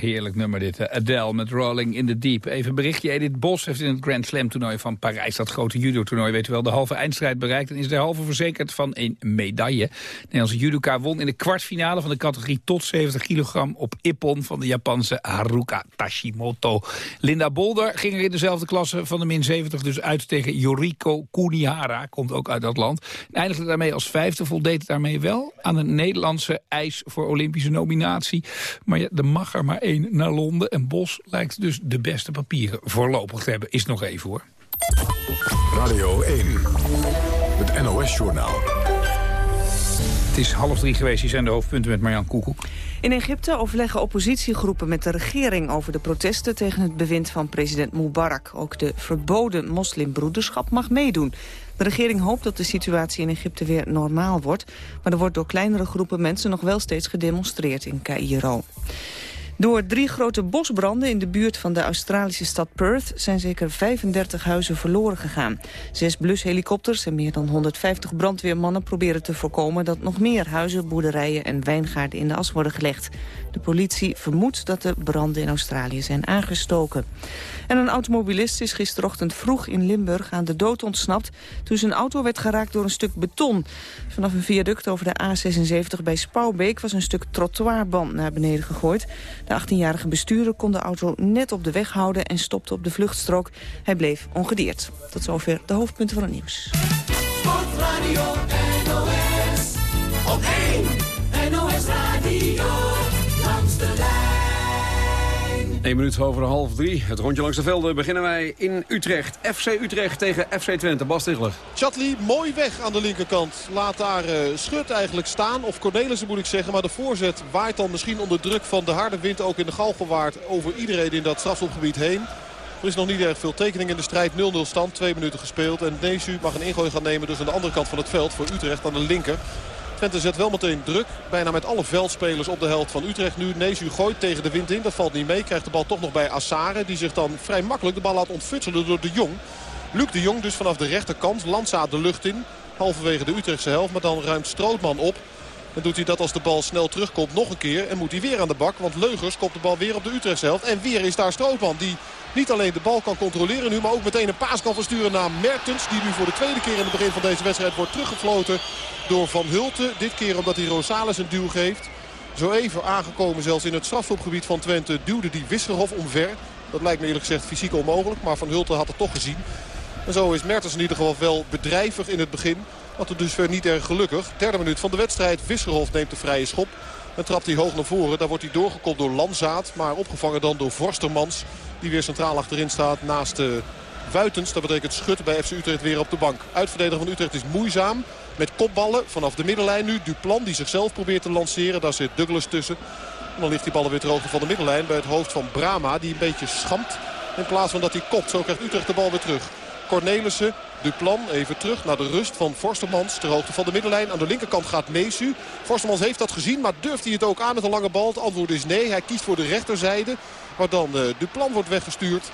Heerlijk nummer dit. Adele met Rolling in the Deep. Even berichtje. Edith Bos heeft in het Grand Slam toernooi van Parijs... dat grote judo-toernooi, weet u wel, de halve eindstrijd bereikt... en is de halve verzekerd van een medaille. De Nederlandse judoka won in de kwartfinale van de categorie tot 70 kilogram... op Ippon van de Japanse Haruka Tashimoto. Linda Bolder ging er in dezelfde klasse van de min 70 dus uit tegen Yoriko Kunihara. Komt ook uit dat land. Eindigde daarmee als vijfde, voldeed daarmee wel... aan een Nederlandse eis voor Olympische nominatie. Maar ja, er mag er maar naar Londen. En Bos lijkt dus de beste papieren voorlopig te hebben. Is nog even hoor. Radio 1, het NOS-journaal. Het is half drie geweest. Hier zijn de hoofdpunten met Marjan Koekoek. In Egypte overleggen oppositiegroepen met de regering over de protesten tegen het bewind van president Mubarak. Ook de verboden moslimbroederschap mag meedoen. De regering hoopt dat de situatie in Egypte weer normaal wordt, maar er wordt door kleinere groepen mensen nog wel steeds gedemonstreerd in Cairo. Door drie grote bosbranden in de buurt van de Australische stad Perth... zijn zeker 35 huizen verloren gegaan. Zes blushelikopters en meer dan 150 brandweermannen proberen te voorkomen... dat nog meer huizen, boerderijen en wijngaarden in de as worden gelegd. De politie vermoedt dat de branden in Australië zijn aangestoken. En een automobilist is gisterochtend vroeg in Limburg aan de dood ontsnapt... toen zijn auto werd geraakt door een stuk beton. Vanaf een viaduct over de A76 bij Spouwbeek... was een stuk trottoirband naar beneden gegooid. De 18-jarige bestuurder kon de auto net op de weg houden... en stopte op de vluchtstrook. Hij bleef ongedeerd. Tot zover de hoofdpunten van het nieuws. Sportradio NOS. Op 1 NOS Radio. Langs de lijn. 1 minuut over half drie. Het rondje langs de velden beginnen wij in Utrecht. FC Utrecht tegen FC Twente. Bas Stigler. Chatli mooi weg aan de linkerkant. Laat daar uh, Schut eigenlijk staan. Of Cornelissen moet ik zeggen. Maar de voorzet waait dan misschien onder druk van de harde wind ook in de Galgenwaard over iedereen in dat strafschopgebied heen. Er is nog niet erg veel tekening in de strijd. 0-0 stand, twee minuten gespeeld. En Nesu mag een ingooi gaan nemen dus aan de andere kant van het veld voor Utrecht aan de linker. Twente zet wel meteen druk. Bijna met alle veldspelers op de helft van Utrecht nu. Nezu gooit tegen de wind in. Dat valt niet mee. Krijgt de bal toch nog bij Assare. Die zich dan vrij makkelijk de bal laat ontfutselen door de Jong. Luc de Jong dus vanaf de rechterkant. Landsa de lucht in. Halverwege de Utrechtse helft. Maar dan ruimt Strootman op. Dan doet hij dat als de bal snel terugkomt nog een keer. En moet hij weer aan de bak. Want Leugers komt de bal weer op de Utrechtse helft. En weer is daar Strootman. Die niet alleen de bal kan controleren nu. Maar ook meteen een paas kan versturen naar Mertens. Die nu voor de tweede keer in het begin van deze wedstrijd wordt teruggefloten door Van Hulten. Dit keer omdat hij Rosales een duw geeft. Zo even aangekomen zelfs in het strafschopgebied van Twente duwde die Wisselhof omver. Dat lijkt me eerlijk gezegd fysiek onmogelijk. Maar Van Hulten had het toch gezien. En zo is Mertens in ieder geval wel bedrijvig in het begin. Wat dus weer niet erg gelukkig. Derde minuut van de wedstrijd. Wisselhof neemt de vrije schop. Dan trapt hij hoog naar voren. Daar wordt hij doorgekopt door Lanzaat. Maar opgevangen dan door Vorstermans. Die weer centraal achterin staat naast de Wuitens. Dat betekent Schut bij FC Utrecht weer op de bank. Uitverdediger van Utrecht is moeizaam. Met kopballen vanaf de middenlijn nu. Duplan die zichzelf probeert te lanceren. Daar zit Douglas tussen. En dan ligt die bal weer ter hoogte van de middenlijn. Bij het hoofd van Brama. Die een beetje schampt. In plaats van dat hij kopt. Zo krijgt Utrecht de bal weer terug. Cornelissen, Duplan even terug naar de rust van Forstemans. Ter hoogte van de middenlijn. Aan de linkerkant gaat Meesu. Forstemans heeft dat gezien, maar durft hij het ook aan met een lange bal? Het antwoord is nee. Hij kiest voor de rechterzijde. Waar dan uh, Duplan wordt weggestuurd.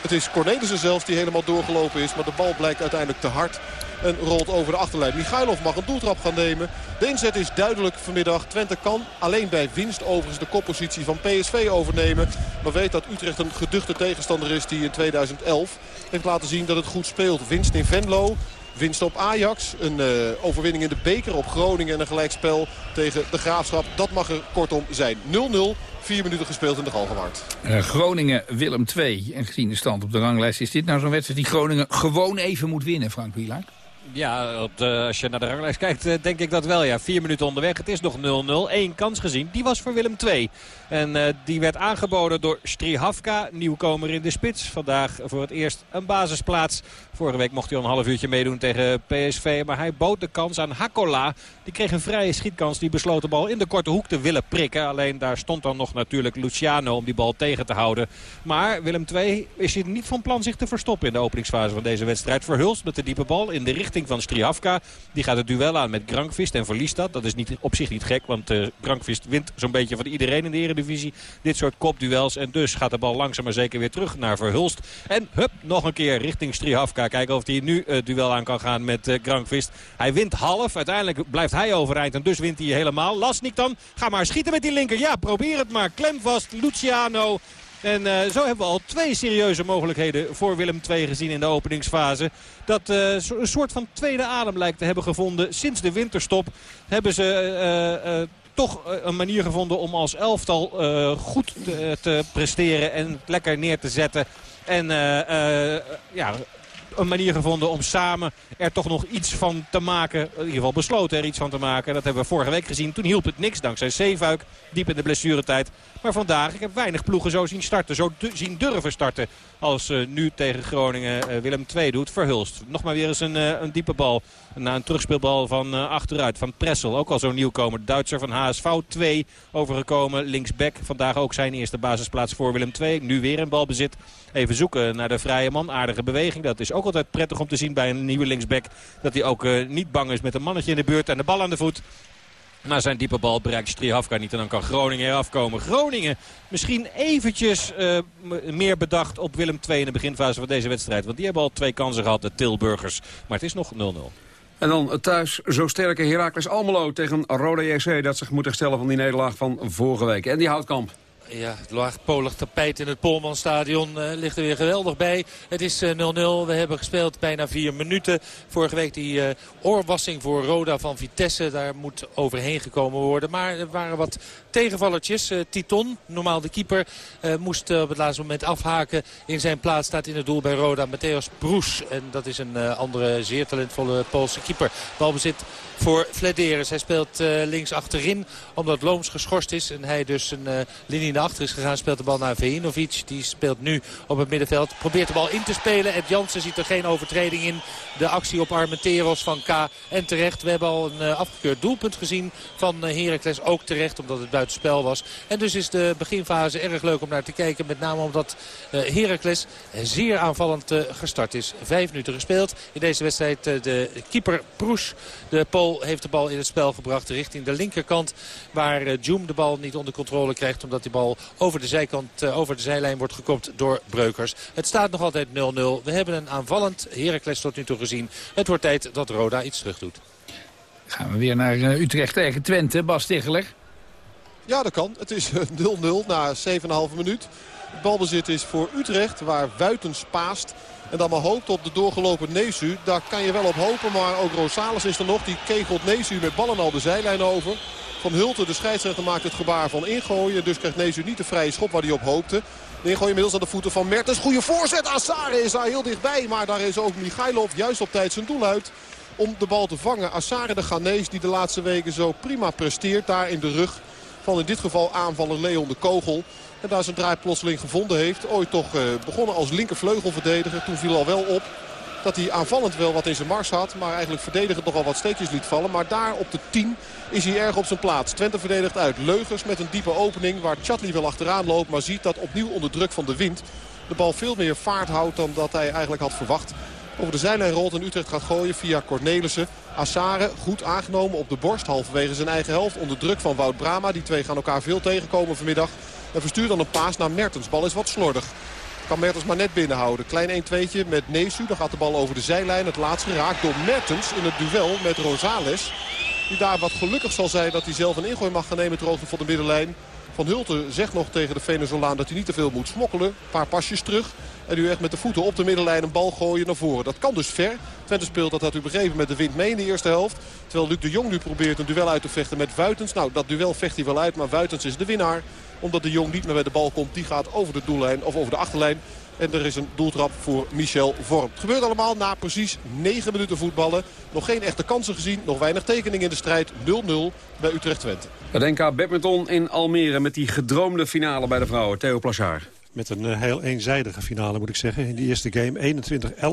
Het is Cornelissen zelf die helemaal doorgelopen is. Maar de bal blijkt uiteindelijk te hard. En rolt over de achterlijn. Michailov mag een doeltrap gaan nemen. De inzet is duidelijk vanmiddag. Twente kan alleen bij winst overigens de koppositie van PSV overnemen. Maar weet dat Utrecht een geduchte tegenstander is die in 2011 heeft laten zien dat het goed speelt. Winst in Venlo. Winst op Ajax, een uh, overwinning in de beker op Groningen en een gelijkspel tegen de Graafschap. Dat mag er kortom zijn. 0-0, vier minuten gespeeld in de Galgenwaard. Uh, Groningen-Willem 2. En gezien de stand op de ranglijst is dit nou zo'n wedstrijd die Groningen gewoon even moet winnen, Frank Wielaar? Ja, op de, als je naar de ranglijst kijkt, eh, denk ik dat wel. Ja, vier minuten onderweg. Het is nog 0-0. Eén kans gezien. Die was voor Willem 2. En uh, die werd aangeboden door Strihavka, nieuwkomer in de spits. Vandaag voor het eerst een basisplaats. Vorige week mocht hij al een half uurtje meedoen tegen PSV. Maar hij bood de kans aan Hakola. Die kreeg een vrije schietkans. Die besloot de bal in de korte hoek te willen prikken. Alleen daar stond dan nog natuurlijk Luciano om die bal tegen te houden. Maar Willem II is hier niet van plan zich te verstoppen in de openingsfase van deze wedstrijd. Verhulst met de diepe bal in de richting richting van Strihavka. Die gaat het duel aan met Grankvist en verliest dat. Dat is niet, op zich niet gek, want uh, Grankvist wint zo'n beetje van iedereen in de eredivisie. Dit soort kopduels. En dus gaat de bal langzaam maar zeker weer terug naar Verhulst. En hup, nog een keer richting Strihavka. Kijken of hij nu het duel aan kan gaan met uh, Grankvist. Hij wint half. Uiteindelijk blijft hij overeind en dus wint hij helemaal. Lasnik dan. Ga maar schieten met die linker. Ja, probeer het maar. Klem vast. Luciano. En uh, zo hebben we al twee serieuze mogelijkheden voor Willem II gezien in de openingsfase. Dat uh, een soort van tweede adem lijkt te hebben gevonden. Sinds de winterstop hebben ze toch een manier gevonden om als elftal goed te, te, presteren en lekker neer te zetten. En ja, een manier gevonden om samen er toch nog iets van te maken. In ieder geval besloten er iets van te maken. Dat hebben we vorige week gezien. Toen hielp het niks dankzij Zeefuik. Diep in de blessuretijd. Maar vandaag, ik heb weinig ploegen zo zien starten. Zo zien durven starten. Als uh, nu tegen Groningen uh, Willem II doet. Verhulst. Nog maar weer eens een, uh, een diepe bal. Na een terugspeelbal van achteruit. Van Pressel. Ook al zo'n nieuwkomer. Duitser van HSV 2 overgekomen. Linksback. Vandaag ook zijn eerste basisplaats voor Willem II. Nu weer een balbezit. Even zoeken naar de vrije man. Aardige beweging. Dat is ook altijd prettig om te zien bij een nieuwe linksback. Dat hij ook niet bang is met een mannetje in de buurt. En de bal aan de voet. Na zijn diepe bal bereikt Strihavka niet en dan kan Groningen eraf komen. Groningen misschien eventjes uh, meer bedacht op Willem II in de beginfase van deze wedstrijd. Want die hebben al twee kansen gehad, de Tilburgers. Maar het is nog 0-0. En dan thuis zo sterke Heracles Almelo tegen Roda JC... dat zich moet herstellen van die nederlaag van vorige week. En die houtkamp. Ja, het laagpolig tapijt in het Polmanstadion uh, ligt er weer geweldig bij. Het is 0-0. Uh, We hebben gespeeld bijna vier minuten. Vorige week die uh, oorwassing voor Roda van Vitesse. Daar moet overheen gekomen worden. Maar er waren wat tegenvallertjes. Titon, normaal de keeper, moest op het laatste moment afhaken. In zijn plaats staat in het doel bij Roda Matthäus Broes. En dat is een andere zeer talentvolle Poolse keeper. Balbezit voor Flederis. Hij speelt links achterin omdat Looms geschorst is. En hij dus een linie achter is gegaan. Speelt de bal naar Vejinovic. Die speelt nu op het middenveld. Probeert de bal in te spelen. Ed Jansen ziet er geen overtreding in. De actie op Armenteros van K. En terecht. We hebben al een uh, afgekeurd doelpunt gezien van uh, Heracles. Ook terecht omdat het buitenspel was. En dus is de beginfase erg leuk om naar te kijken. Met name omdat uh, Heracles zeer aanvallend gestart is. Vijf minuten gespeeld. In deze wedstrijd de keeper Proes. De Pool heeft de bal in het spel gebracht richting de linkerkant. Waar Joom de bal niet onder controle krijgt. Omdat die bal over de zijkant, uh, over de zijlijn wordt gekopt door Breukers. Het staat nog altijd 0-0. We hebben een aanvallend Heracles tot nu toe gezien. Het wordt tijd dat Roda iets terug doet. Gaan we weer naar uh, Utrecht tegen Twente. Bas Ticheler. Ja, dat kan. Het is 0-0 na 7,5 minuut. Het balbezit is voor Utrecht, waar Wuitens paast. En dan maar hoopt op de doorgelopen Nesu. Daar kan je wel op hopen, maar ook Rosales is er nog. Die kegelt Nesu met ballen al de zijlijn over. Van Hulten, de scheidsrechter, maakt het gebaar van ingooien. Dus krijgt Nezu niet de vrije schop waar hij op hoopte. De ingooi inmiddels aan de voeten van Mertens. Goede voorzet. Assare is daar heel dichtbij. Maar daar is ook Michailov juist op tijd zijn doel uit. Om de bal te vangen. Assare de Ghanese die de laatste weken zo prima presteert. Daar in de rug van in dit geval aanvaller Leon de Kogel. En daar zijn draai plotseling gevonden heeft. Ooit toch uh, begonnen als linkervleugelverdediger. Toen viel al wel op dat hij aanvallend wel wat in zijn mars had. Maar eigenlijk verdedigend nogal wat steekjes liet vallen. Maar daar op de 10 is hij erg op zijn plaats. Twente verdedigt uit. Leugers met een diepe opening waar Chatli wel achteraan loopt. Maar ziet dat opnieuw onder druk van de wind de bal veel meer vaart houdt dan dat hij eigenlijk had verwacht. Over de zijlijn rolt en Utrecht gaat gooien via Cornelissen. Assare goed aangenomen op de borst. Halverwege zijn eigen helft onder druk van Wout Brama. Die twee gaan elkaar veel tegenkomen vanmiddag. En verstuurt dan een paas naar Mertens. Bal is wat slordig. Kan Mertens maar net binnenhouden. Klein 1-2'tje met Nesu. Dan gaat de bal over de zijlijn. Het laatst geraakt door Mertens in het duel met Rosales. Die daar wat gelukkig zal zijn dat hij zelf een ingooi mag gaan nemen ter hoogte van de middenlijn. Van Hulten zegt nog tegen de Venezolaan dat hij niet te veel moet smokkelen. Een paar pasjes terug. En nu echt met de voeten op de middenlijn een bal gooien naar voren. Dat kan dus ver. Twente speelt dat had u begrepen met de wind mee in de eerste helft. Terwijl Luc de Jong nu probeert een duel uit te vechten met Wuitens. Nou, dat duel vecht hij wel uit, maar Wuitens is de winnaar. Omdat de Jong niet meer bij de bal komt. Die gaat over de doellijn of over de achterlijn. En er is een doeltrap voor Michel Vorm. Het gebeurt allemaal na precies 9 minuten voetballen. Nog geen echte kansen gezien. Nog weinig tekening in de strijd. 0-0 bij Utrecht Twente. Het NK badminton in Almere met die gedroomde finale bij de vrouwen. Theo Plachard. Met een eh, heel eenzijdige finale moet ik zeggen. In die eerste game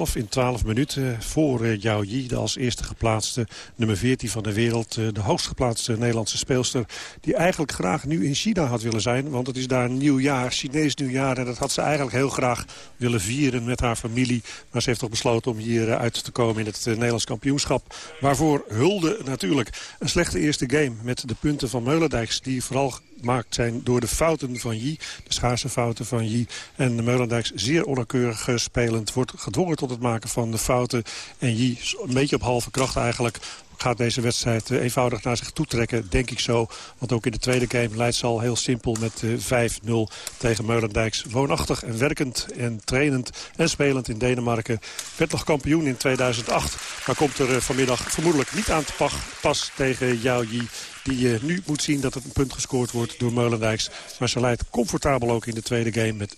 21-11 in 12 minuten voor uh, Yao Yi. De als eerste geplaatste nummer 14 van de wereld. De hoogst geplaatste Nederlandse speelster. Die eigenlijk graag nu in China had willen zijn. Want het is daar nieuwjaar, Chinees nieuwjaar. En dat had ze eigenlijk heel graag willen vieren met haar familie. Maar ze heeft toch besloten om hier uit te komen in het Nederlands kampioenschap. Waarvoor hulde natuurlijk een slechte eerste game. Met de punten van Meulendijks die vooral gemaakt zijn door de fouten van Yi. De schaarse fouten van Yi. En de Meulendijks zeer onnauwkeurig spelend wordt gedwongen tot het maken van de fouten. En Yi een beetje op halve kracht eigenlijk gaat deze wedstrijd eh, eenvoudig naar zich toe trekken, denk ik zo. Want ook in de tweede game leidt ze al heel simpel met 5-0 eh, tegen Meulendijks. Woonachtig en werkend en trainend en spelend in Denemarken. Werd nog kampioen in 2008. Maar komt er eh, vanmiddag vermoedelijk niet aan te pas tegen Yao Yi. Die nu moet zien dat het een punt gescoord wordt door Meulendijks. Maar ze leidt comfortabel ook in de tweede game met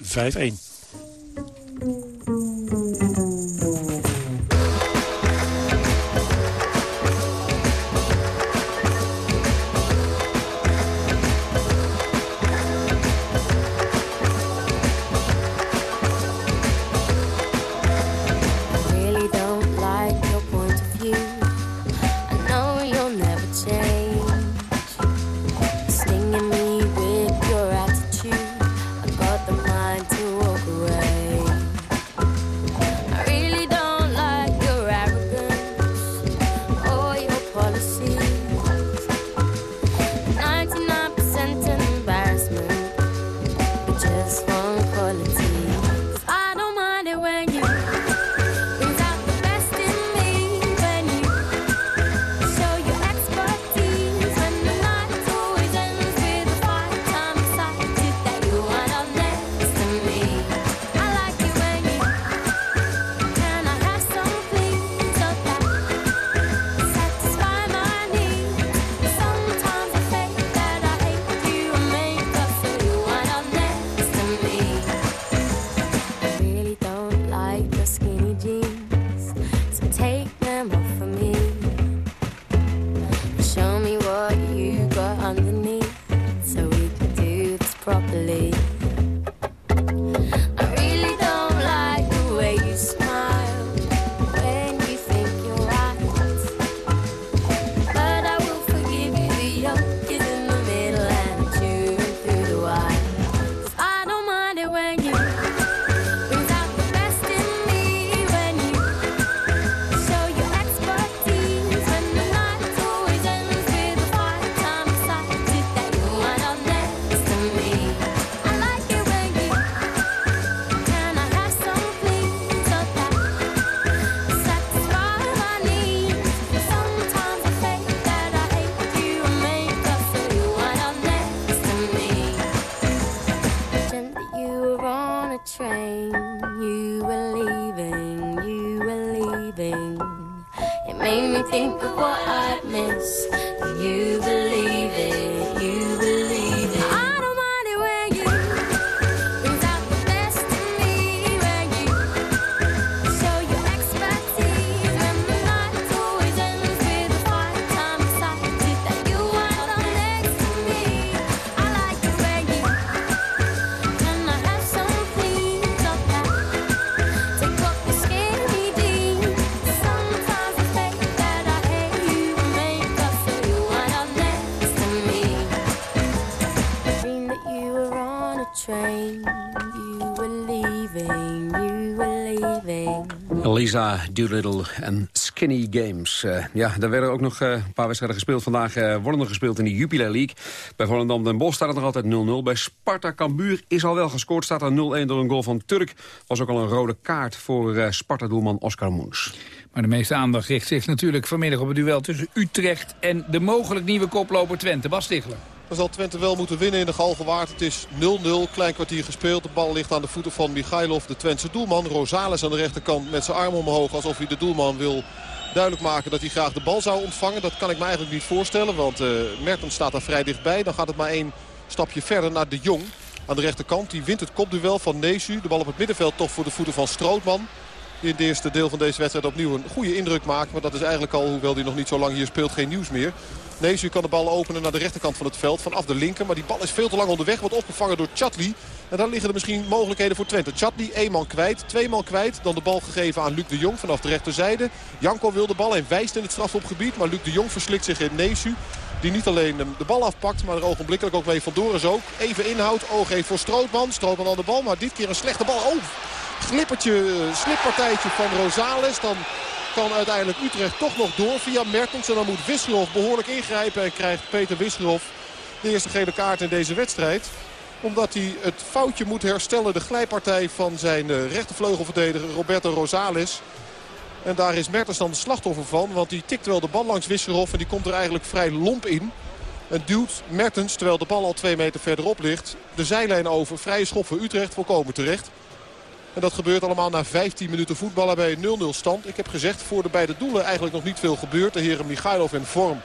5-1. Lisa Doolittle en Skinny Games. Uh, ja, daar werden ook nog uh, een paar wedstrijden gespeeld. Vandaag uh, worden er gespeeld in de Jupiler League. Bij Volendam Den Bosch staat het nog altijd 0-0. Bij Sparta Cambuur is al wel gescoord. Staat er 0-1 door een goal van Turk. Was ook al een rode kaart voor Sparta-doelman Oscar Moens. Maar de meeste aandacht richt zich natuurlijk vanmiddag op het duel tussen Utrecht... en de mogelijk nieuwe koploper Twente. Bas Stigler. Zal Twente wel moeten winnen in de Galgenwaard. Het is 0-0, klein kwartier gespeeld. De bal ligt aan de voeten van Michailov, de Twentse doelman. Rosales aan de rechterkant met zijn arm omhoog alsof hij de doelman wil duidelijk maken dat hij graag de bal zou ontvangen. Dat kan ik me eigenlijk niet voorstellen, want uh, Mertens staat daar vrij dichtbij. Dan gaat het maar één stapje verder naar de Jong aan de rechterkant. Die wint het kopduel van Nesu. De bal op het middenveld toch voor de voeten van Strootman. Die in het eerste deel van deze wedstrijd opnieuw een goede indruk maakt. Maar dat is eigenlijk al, hoewel hij nog niet zo lang hier speelt, geen nieuws meer. Nezu kan de bal openen naar de rechterkant van het veld. Vanaf de linker. Maar die bal is veel te lang onderweg. Wordt opgevangen door Chatli. En dan liggen er misschien mogelijkheden voor Twente. Chatli, één man kwijt, twee man kwijt. Dan de bal gegeven aan Luc de Jong vanaf de rechterzijde. Janko wil de bal en wijst in het strafopgebied. Maar Luc de Jong verslikt zich in Nesu. Die niet alleen hem de bal afpakt, maar er ogenblikkelijk ook mee vandoor is ook. Even inhoud, oog heeft voor Strootman. Strootman aan de bal, maar dit keer een slechte bal. Oh, glippertje, slippartijtje van Rosales. Dan kan uiteindelijk Utrecht toch nog door via Mertens. En dan moet Wisselhof behoorlijk ingrijpen. En krijgt Peter Wisselhof de eerste gele kaart in deze wedstrijd omdat hij het foutje moet herstellen. De glijpartij van zijn eh, rechtervleugelverdediger Roberto Rosales. En daar is Mertens dan de slachtoffer van. Want die tikt wel de bal langs Wisselhof. En die komt er eigenlijk vrij lomp in. En duwt Mertens, terwijl de bal al twee meter verderop ligt... de zijlijn over. Vrije schop voor Utrecht, volkomen terecht. En dat gebeurt allemaal na 15 minuten voetballen bij 0-0 stand. Ik heb gezegd, voor de beide doelen eigenlijk nog niet veel gebeurd. De heren Michailov en Vorm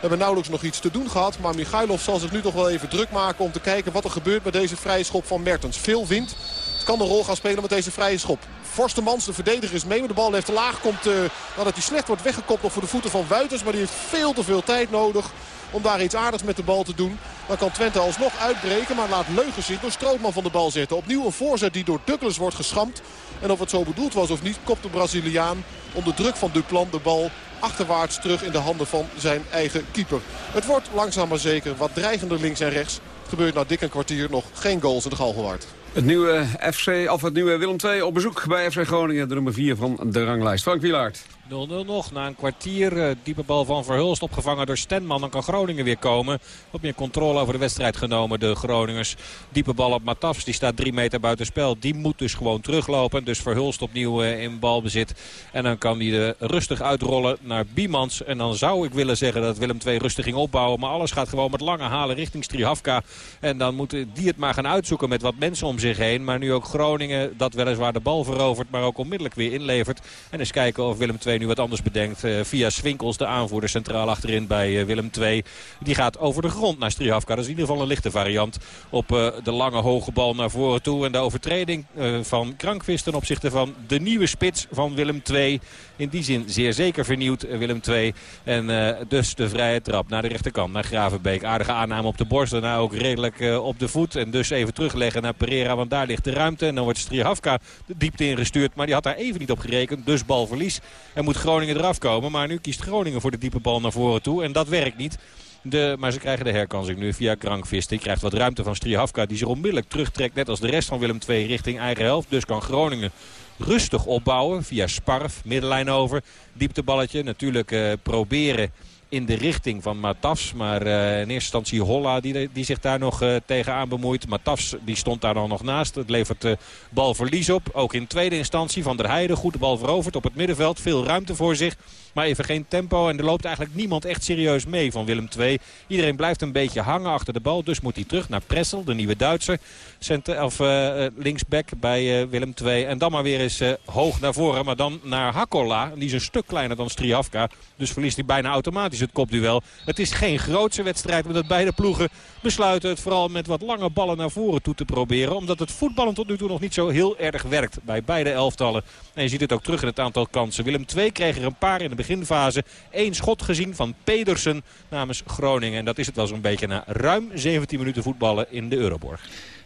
hebben nauwelijks nog iets te doen gehad. Maar Michailov zal zich nu toch wel even druk maken om te kijken wat er gebeurt bij deze vrije schop van Mertens. Veel wind. Het kan een rol gaan spelen met deze vrije schop. Forstemans, de verdediger, is mee. Maar de bal heeft te laag. Komt uh, nadat hij slecht wordt weggekopt nog voor de voeten van Wuiters. Maar die heeft veel te veel tijd nodig om daar iets aardigs met de bal te doen. Dan kan Twente alsnog uitbreken, maar laat leugens zien door Strootman van de bal zetten. Opnieuw een voorzet die door Douglas wordt geschampt. En of het zo bedoeld was of niet, kopt de Braziliaan onder druk van Duplan de bal achterwaarts terug in de handen van zijn eigen keeper. Het wordt langzaam maar zeker wat dreigender links en rechts. Gebeurt na dik een kwartier nog geen goals in de Galgenwaard. Het nieuwe, FC, of het nieuwe Willem II op bezoek bij FC Groningen. De nummer 4 van de ranglijst. Frank Wielaert. 0-0 nog. Na een kwartier uh, diepe bal van Verhulst opgevangen door Stenman. Dan kan Groningen weer komen. Wat meer controle over de wedstrijd genomen. De Groningers. Diepe bal op Matafs. Die staat drie meter buiten spel. Die moet dus gewoon teruglopen. Dus Verhulst opnieuw uh, in balbezit. En dan kan hij rustig uitrollen naar Biemans. En dan zou ik willen zeggen dat Willem II rustig ging opbouwen. Maar alles gaat gewoon met lange halen richting Strihavka. En dan moeten die het maar gaan uitzoeken met wat mensen om zich heen. Maar nu ook Groningen dat weliswaar de bal verovert. Maar ook onmiddellijk weer inlevert. En eens kijken of Willem II nu wat anders bedenkt. Uh, via Swinkels, de aanvoerder centraal achterin bij uh, Willem II. Die gaat over de grond naar Strihavka. Dat is in ieder geval een lichte variant op uh, de lange hoge bal naar voren toe. En de overtreding van Krankvist ten opzichte van de nieuwe spits van Willem II. In die zin zeer zeker vernieuwd Willem II. En dus de vrije trap naar de rechterkant, naar Gravenbeek. Aardige aanname op de borst, daarna ook redelijk op de voet. En dus even terugleggen naar Pereira, want daar ligt de ruimte. En dan wordt Strihavka de diepte ingestuurd. Maar die had daar even niet op gerekend, dus balverlies. En moet Groningen eraf komen. Maar nu kiest Groningen voor de diepe bal naar voren toe. En dat werkt niet. De, maar ze krijgen de herkansing nu via Krankvist. Die krijgt wat ruimte van Strihavka. Die zich onmiddellijk terugtrekt. Net als de rest van Willem II richting eigen helft. Dus kan Groningen rustig opbouwen. Via Sparf. Middenlijn over. Diepteballetje. Natuurlijk uh, proberen in de richting van Matafs. Maar uh, in eerste instantie Holla die, die zich daar nog uh, tegenaan bemoeit. Matafs die stond daar dan nog naast. Het levert uh, balverlies op. Ook in tweede instantie van der Heijden. Goed de bal veroverd op het middenveld. Veel ruimte voor zich. Maar even geen tempo. En er loopt eigenlijk niemand echt serieus mee van Willem II. Iedereen blijft een beetje hangen achter de bal. Dus moet hij terug naar Pressel, de nieuwe Duitser. Center, of uh, linksback bij uh, Willem II. En dan maar weer eens hoog naar voren. Maar dan naar Hakola. Die is een stuk kleiner dan Strihavka. Dus verliest hij bijna automatisch het kopduel. Het is geen grootse wedstrijd. Maar dat beide ploegen besluiten het vooral met wat lange ballen naar voren toe te proberen. Omdat het voetballen tot nu toe nog niet zo heel erg werkt bij beide elftallen. En je ziet het ook terug in het aantal kansen. Willem II kreeg er een paar in de beginfase. Eén schot gezien van Pedersen namens Groningen. En dat is het wel zo'n beetje na ruim 17 minuten voetballen in de Euroborg.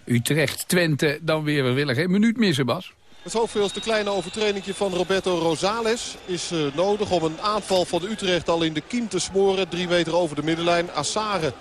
Utrecht, Twente, dan weer. We willen geen minuut missen, Bas. Het zoveelste kleine overtreding van Roberto Rosales is uh, nodig om een aanval van de Utrecht al in de kiem te smoren. Drie meter over de middenlijn. Assare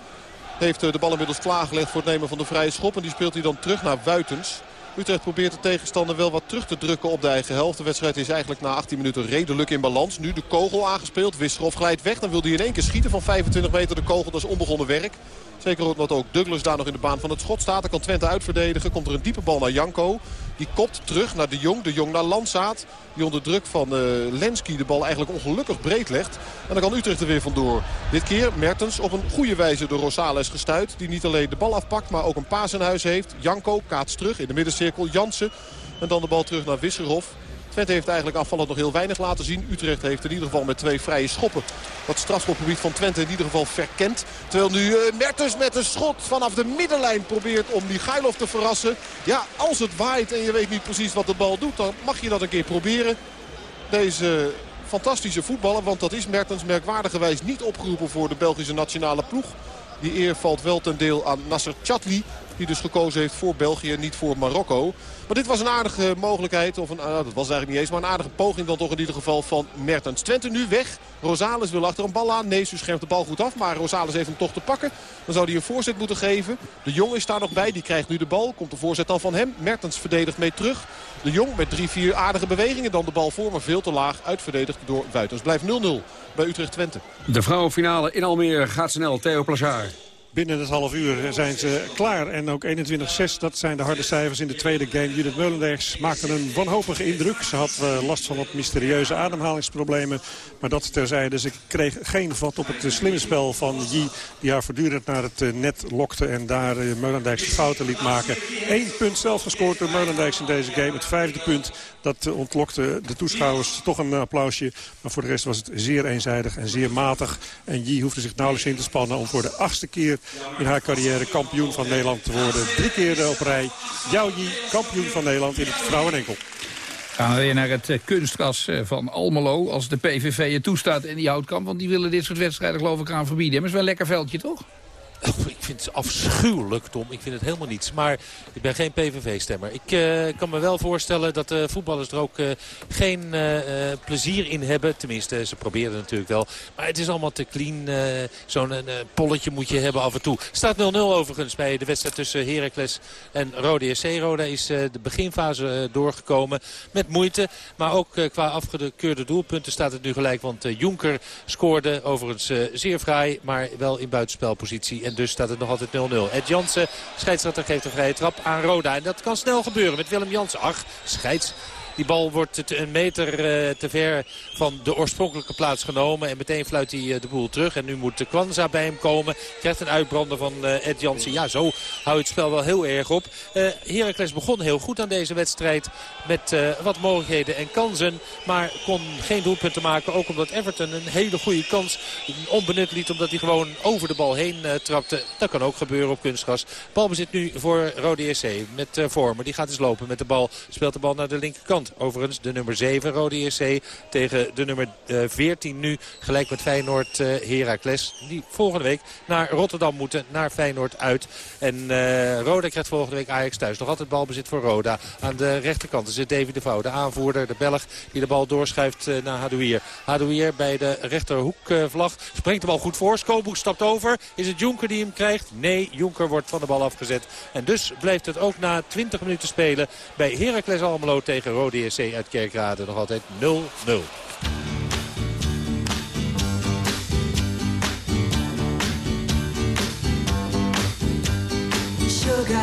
heeft uh, de bal inmiddels klaargelegd voor het nemen van de vrije schop. En die speelt hij dan terug naar Wuitens. Utrecht probeert de tegenstander wel wat terug te drukken op de eigen helft. De wedstrijd is eigenlijk na 18 minuten redelijk in balans. Nu de kogel aangespeeld. Wisserov glijdt weg. Dan wil hij in één keer schieten van 25 meter de kogel. Dat is onbegonnen werk. Zeker omdat ook Douglas daar nog in de baan van het schot staat. Dan kan Twente uitverdedigen. Komt er een diepe bal naar Janko. Die kopt terug naar de Jong. De Jong naar Landsaat. Die onder druk van uh, Lenski de bal eigenlijk ongelukkig breed legt. En dan kan Utrecht er weer vandoor. Dit keer Mertens op een goede wijze door Rosales gestuit. Die niet alleen de bal afpakt, maar ook een paas in huis heeft. Janko kaats terug in de middencirkel. Jansen. En dan de bal terug naar Wisserhof. Twente heeft eigenlijk afvallend nog heel weinig laten zien. Utrecht heeft in ieder geval met twee vrije schoppen dat strafschopgebied van Twente in ieder geval verkend. Terwijl nu uh, Mertens met een schot vanaf de middenlijn probeert om Michailov te verrassen. Ja, als het waait en je weet niet precies wat de bal doet, dan mag je dat een keer proberen. Deze fantastische voetballer, want dat is Mertens merkwaardigerwijs niet opgeroepen voor de Belgische nationale ploeg. Die eer valt wel ten deel aan Nasser Chatli. Die dus gekozen heeft voor België en niet voor Marokko. Maar dit was een aardige mogelijkheid. Of een, nou, dat was eigenlijk niet eens. Maar een aardige poging dan toch in ieder geval van Mertens. Twente nu weg. Rosales wil achter een bal aan. Nee, ze schermt de bal goed af. Maar Rosales heeft hem toch te pakken. Dan zou hij een voorzet moeten geven. De Jong is daar nog bij. Die krijgt nu de bal. Komt de voorzet dan van hem. Mertens verdedigt mee terug. De Jong met drie, vier aardige bewegingen. Dan de bal voor, maar veel te laag. Uitverdedigd door Wuitens. Blijft 0-0 bij Utrecht-Twente. De vrouwenfinale in Almere gaat snel. Theo Plazard. Binnen het half uur zijn ze klaar. En ook 21-6, dat zijn de harde cijfers in de tweede game. Judith Meulendergs maakte een wanhopige indruk. Ze had uh, last van wat mysterieuze ademhalingsproblemen. Maar dat terzijde, ze kreeg geen vat op het slimme spel van Yi. Die haar voortdurend naar het uh, net lokte en daar uh, fouten liet maken. Eén punt zelf gescoord door Meulendijks in deze game. Het vijfde punt, dat ontlokte de toeschouwers toch een applausje. Maar voor de rest was het zeer eenzijdig en zeer matig. En Yi hoefde zich nauwelijks in te spannen om voor de achtste keer in haar carrière kampioen van Nederland te worden. Drie keer op rij. Yao Yi, kampioen van Nederland in het vrouwenenkel. Gaan we weer naar het uh, kunstgras uh, van Almelo. Als de PVV het toestaat en die houtkamp. Want die willen dit soort wedstrijden geloof ik aan verbieden. Maar het is wel een lekker veldje toch? Ik vind het afschuwelijk, Tom. Ik vind het helemaal niets. Maar ik ben geen PVV-stemmer. Ik uh, kan me wel voorstellen dat de voetballers er ook uh, geen plezier in hebben. Tenminste, ze proberen natuurlijk wel. Maar het is allemaal te clean. Zo'n polletje moet je hebben af en toe. Staat 0-0 overigens bij de wedstrijd tussen Heracles en Rode SC. Roda is de beginfase doorgekomen met moeite. Maar ook qua afgekeurde doelpunten staat het nu gelijk. Want Jonker scoorde overigens zeer fraai, maar wel in buitenspelpositie. En dus staat het nog altijd 0-0. Ed Jansen, scheidsrechter, geeft een vrije trap aan Roda. En dat kan snel gebeuren met Willem Jansen. Ach, scheids. Die bal wordt een meter uh, te ver van de oorspronkelijke plaats genomen. En meteen fluit hij uh, de boel terug. En nu moet de Kwanza bij hem komen. Krijgt een uitbrander van uh, Ed Jansen. Ja, zo houdt het spel wel heel erg op. Heracles begon heel goed aan deze wedstrijd. Met wat mogelijkheden en kansen. Maar kon geen doelpunten maken. Ook omdat Everton een hele goede kans onbenut liet. Omdat hij gewoon over de bal heen trapte. Dat kan ook gebeuren op kunstgras. Balbezit nu voor Rode SC. Met Vormer. Die gaat eens lopen met de bal. Speelt de bal naar de linkerkant. Overigens de nummer 7 Rode EC tegen de nummer uh, 14 nu. Gelijk met Feyenoord uh, Heracles. Die volgende week naar Rotterdam moeten. Naar Feyenoord uit. En uh, Roda krijgt volgende week Ajax thuis. Nog altijd balbezit voor Roda. Aan de rechterkant het David de Vouw. De aanvoerder, de Belg die de bal doorschuift naar Hadouier. Hadouier bij de rechterhoekvlag. Springt de bal goed voor. Skoboek stapt over. Is het Jonker die hem krijgt? Nee, Jonker wordt van de bal afgezet. En dus blijft het ook na 20 minuten spelen bij Heracles Almelo tegen Rode DSC uit nog altijd 0-0. Sugar.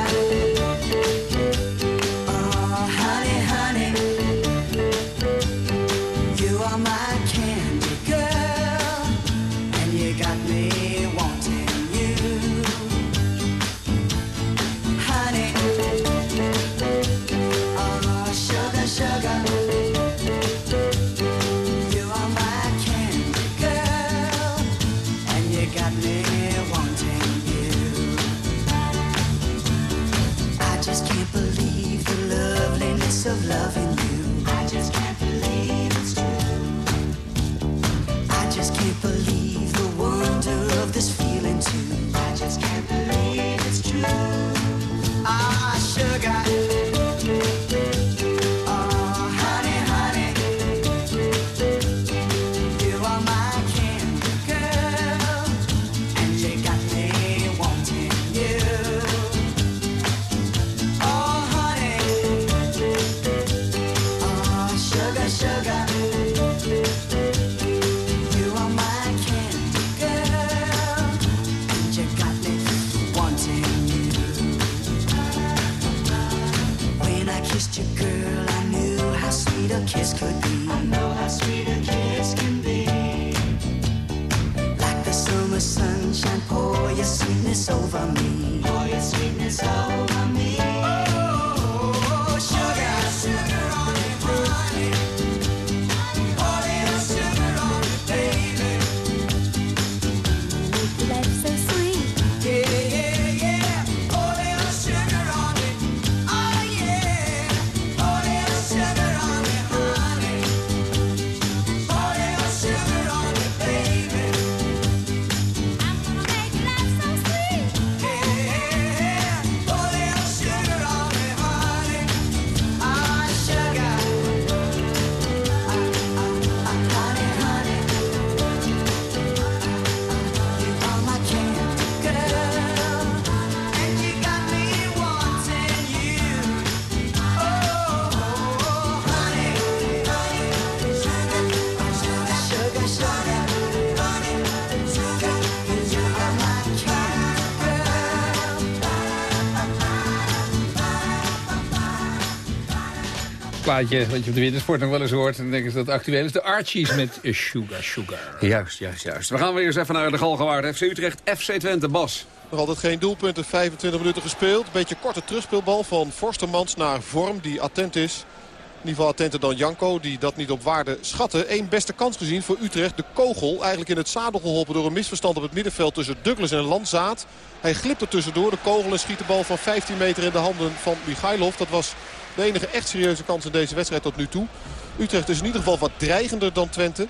Plaatje wat je op de wintersport nog wel eens hoort. En dan denken ze dat het actueel is. De Archies met Sugar Sugar. Juist, juist, juist. We gaan weer eens even naar de Galgenwaard. FC Utrecht, FC Twente, Bas. Nog altijd geen doelpunten, 25 minuten gespeeld. Beetje korte terugspeelbal van Forstermans naar Vorm, die attent is. In ieder geval attenter dan Janko, die dat niet op waarde schatte. Eén beste kans gezien voor Utrecht. De kogel eigenlijk in het zadel geholpen door een misverstand op het middenveld tussen Douglas en Landzaat. Hij glipt er tussendoor de kogel en schiet de bal van 15 meter in de handen van Michailov. Dat was de enige echt serieuze kans in deze wedstrijd tot nu toe. Utrecht is in ieder geval wat dreigender dan Twente.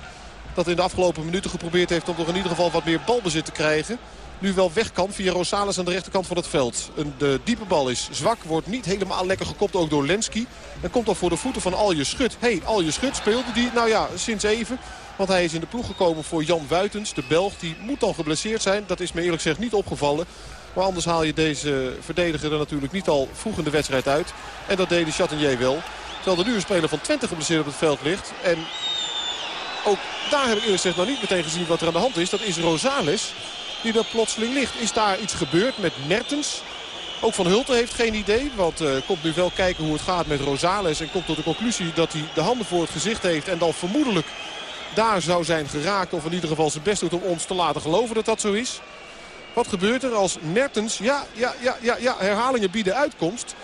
Dat in de afgelopen minuten geprobeerd heeft om toch in ieder geval wat meer balbezit te krijgen nu wel weg kan via Rosales aan de rechterkant van het veld. Een, de diepe bal is zwak, wordt niet helemaal lekker gekopt ook door Lenski. En komt dan voor de voeten van Alje Schut. Hé, hey, Alje Schut speelde die, nou ja, sinds even. Want hij is in de ploeg gekomen voor Jan Wuitens, de Belg. Die moet al geblesseerd zijn, dat is me eerlijk gezegd niet opgevallen. Maar anders haal je deze verdediger er natuurlijk niet al vroeg in de wedstrijd uit. En dat deed de wel. Terwijl er nu een speler van 20 geblesseerd op het veld ligt. En ook daar heb ik eerlijk gezegd nog niet meteen gezien wat er aan de hand is. Dat is Rosales die er plotseling ligt. Is daar iets gebeurd met Mertens? Ook Van Hulten heeft geen idee. Want uh, komt nu wel kijken hoe het gaat met Rosales. En komt tot de conclusie dat hij de handen voor het gezicht heeft. En dan vermoedelijk daar zou zijn geraakt. Of in ieder geval zijn best doet om ons te laten geloven dat dat zo is. Wat gebeurt er als Mertens, ja, ja, ja, ja, ja herhalingen bieden uitkomst.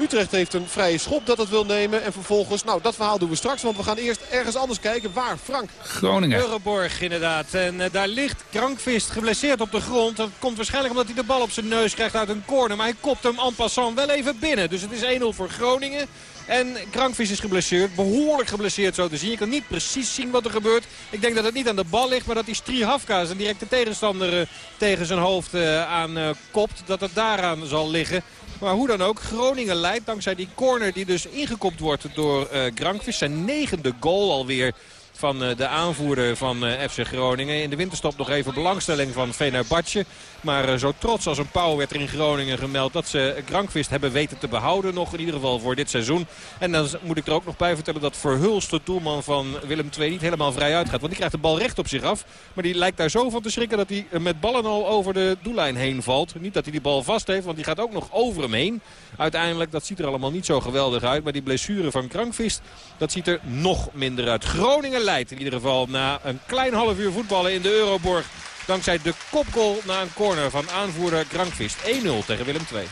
Utrecht heeft een vrije schop dat het wil nemen. En vervolgens, nou dat verhaal doen we straks. Want we gaan eerst ergens anders kijken. Waar, Frank? Groningen. Euroborg inderdaad. En uh, daar ligt Krankvist geblesseerd op de grond. Dat komt waarschijnlijk omdat hij de bal op zijn neus krijgt uit een corner. Maar hij kopt hem en passant wel even binnen. Dus het is 1-0 voor Groningen. En Krankvis is geblesseerd. Behoorlijk geblesseerd zo te zien. Je kan niet precies zien wat er gebeurt. Ik denk dat het niet aan de bal ligt. Maar dat die Strihavka zijn directe tegenstander uh, tegen zijn hoofd uh, aan kopt. Dat het daaraan zal liggen. Maar hoe dan ook, Groningen leidt dankzij die corner die dus ingekopt wordt door uh. Zijn negende goal alweer van uh, de aanvoerder van uh, FC Groningen. In de winterstop nog even belangstelling van Fenerbahce. Maar uh, zo trots als een pauw werd er in Groningen gemeld dat ze Grankvist hebben weten te behouden. Nog in ieder geval voor dit seizoen. En dan moet ik er ook nog bij vertellen dat Verhulst, de doelman van Willem II, niet helemaal vrij uitgaat. Want die krijgt de bal recht op zich af. Maar die lijkt daar zo van te schrikken dat hij met ballen al over de doellijn heen valt. Niet dat hij die bal vast heeft, want die gaat ook nog over hem heen. Uiteindelijk, dat ziet er allemaal niet zo geweldig uit. Maar die blessure van Krankvist, dat ziet er nog minder uit. Groningen in ieder geval na een klein half uur voetballen in de Euroborg. Dankzij de kopgoal na een corner van aanvoerder Krankvist. 1-0 tegen Willem II.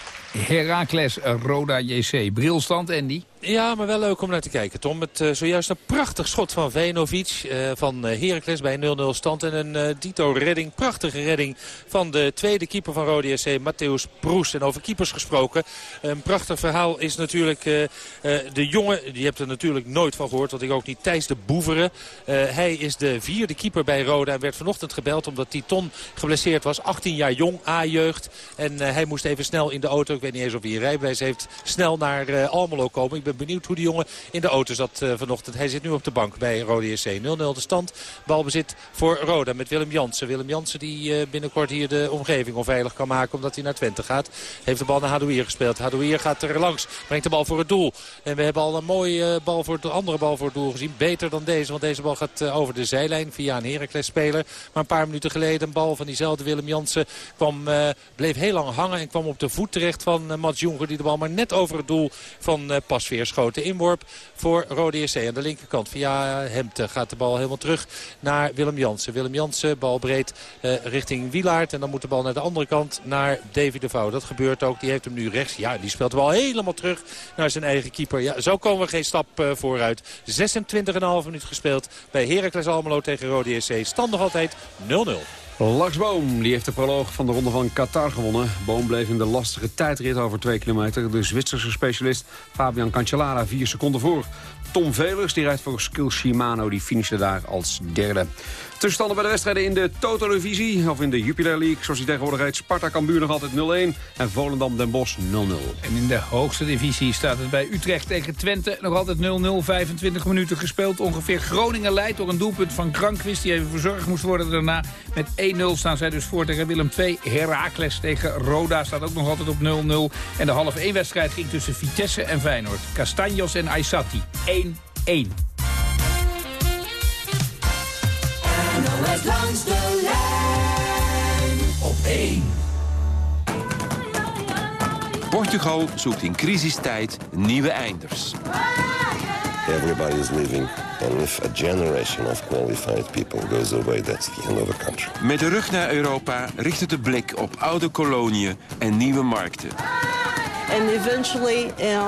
Heracles Roda JC. Brilstand, Andy. Ja, maar wel leuk om naar te kijken, Tom. Met uh, zojuist een prachtig schot van Venovic uh, van uh, Heracles bij 0-0 stand. En een Dito-redding, prachtige redding van de tweede keeper van Rode SC, Matthäus Broes. En over keepers gesproken, een prachtig verhaal is natuurlijk de jongen, die hebt er natuurlijk nooit van gehoord, want ik ook niet, Thijs de Boeveren. hij is de vierde keeper bij Roda en werd vanochtend gebeld omdat Titon geblesseerd was. 18 jaar jong, A-jeugd. En hij moest even snel in de auto, ik weet niet eens of hij een rijbewijs heeft, snel naar Almelo komen. Ik ben benieuwd hoe die jongen in de auto zat uh, vanochtend. Hij zit nu op de bank bij Rode SC. 0-0 de stand. Balbezit voor Roda met Willem Jansen. Willem Jansen die uh, binnenkort hier de omgeving onveilig kan maken omdat hij naar Twente gaat. Heeft de bal naar Hadouier gespeeld. Hadouier gaat er langs. Brengt de bal voor het doel. En we hebben al een mooie uh, bal voor de andere bal voor het doel gezien. Beter dan deze, want deze bal gaat over de zijlijn via een Heracles-speler. Maar een paar minuten geleden een bal van diezelfde Willem Jansen kwam, bleef heel lang hangen en kwam op de voet terecht van Mats Jonker. Die de bal maar net over het doel van Pasveer schoten inworp voor Rode SC. Aan de linkerkant via Hemte gaat de bal helemaal terug naar Willem Jansen. Willem Jansen, bal breed uh, richting Wilaard. En dan moet de bal naar de andere kant naar Davy de Vouw. Dat gebeurt ook. Die heeft hem nu rechts. Ja, die speelt de bal helemaal terug naar zijn eigen keeper. Ja, zo komen we geen stap uh, vooruit. 26,5 minuut gespeeld bij Heracles Almelo tegen Rode. Stand nog altijd 0-0. Lars Boom die heeft de proloog van de Ronde van Qatar gewonnen. Boom bleef in de lastige tijdrit over 2 kilometer. De Zwitserse specialist Fabian Cancellara vier seconden voor. Tom Velers die rijdt voor Skill Shimano. Die finishte daar als derde. Tussenstanden bij de wedstrijden in de Toto-divisie... of in de Jupiler League, zoals die tegenwoordig heet. Sparta Cambuur nog altijd 0-1 en Volendam Den Bosch 0-0. En in de hoogste divisie staat het bij Utrecht tegen Twente. Nog altijd 0-0, 25 minuten gespeeld. Ongeveer Groningen leidt door een doelpunt van Krankwist... die even verzorgd moest worden daarna. Met 1-0 staan zij dus voor tegen Willem II. Heracles tegen Roda staat ook nog altijd op 0-0. En de half 1 wedstrijd ging tussen Vitesse en Feyenoord. Castanjos en Aysati 1-1. NOS langs de lijn op 1. Portugal zoekt in crisistijd nieuwe einders. everybody is leaving. And if a generation of qualified people goes away, that's the end of a country. Met de rug naar Europa richt het de blik op oude koloniën en nieuwe markten. And eventually, know,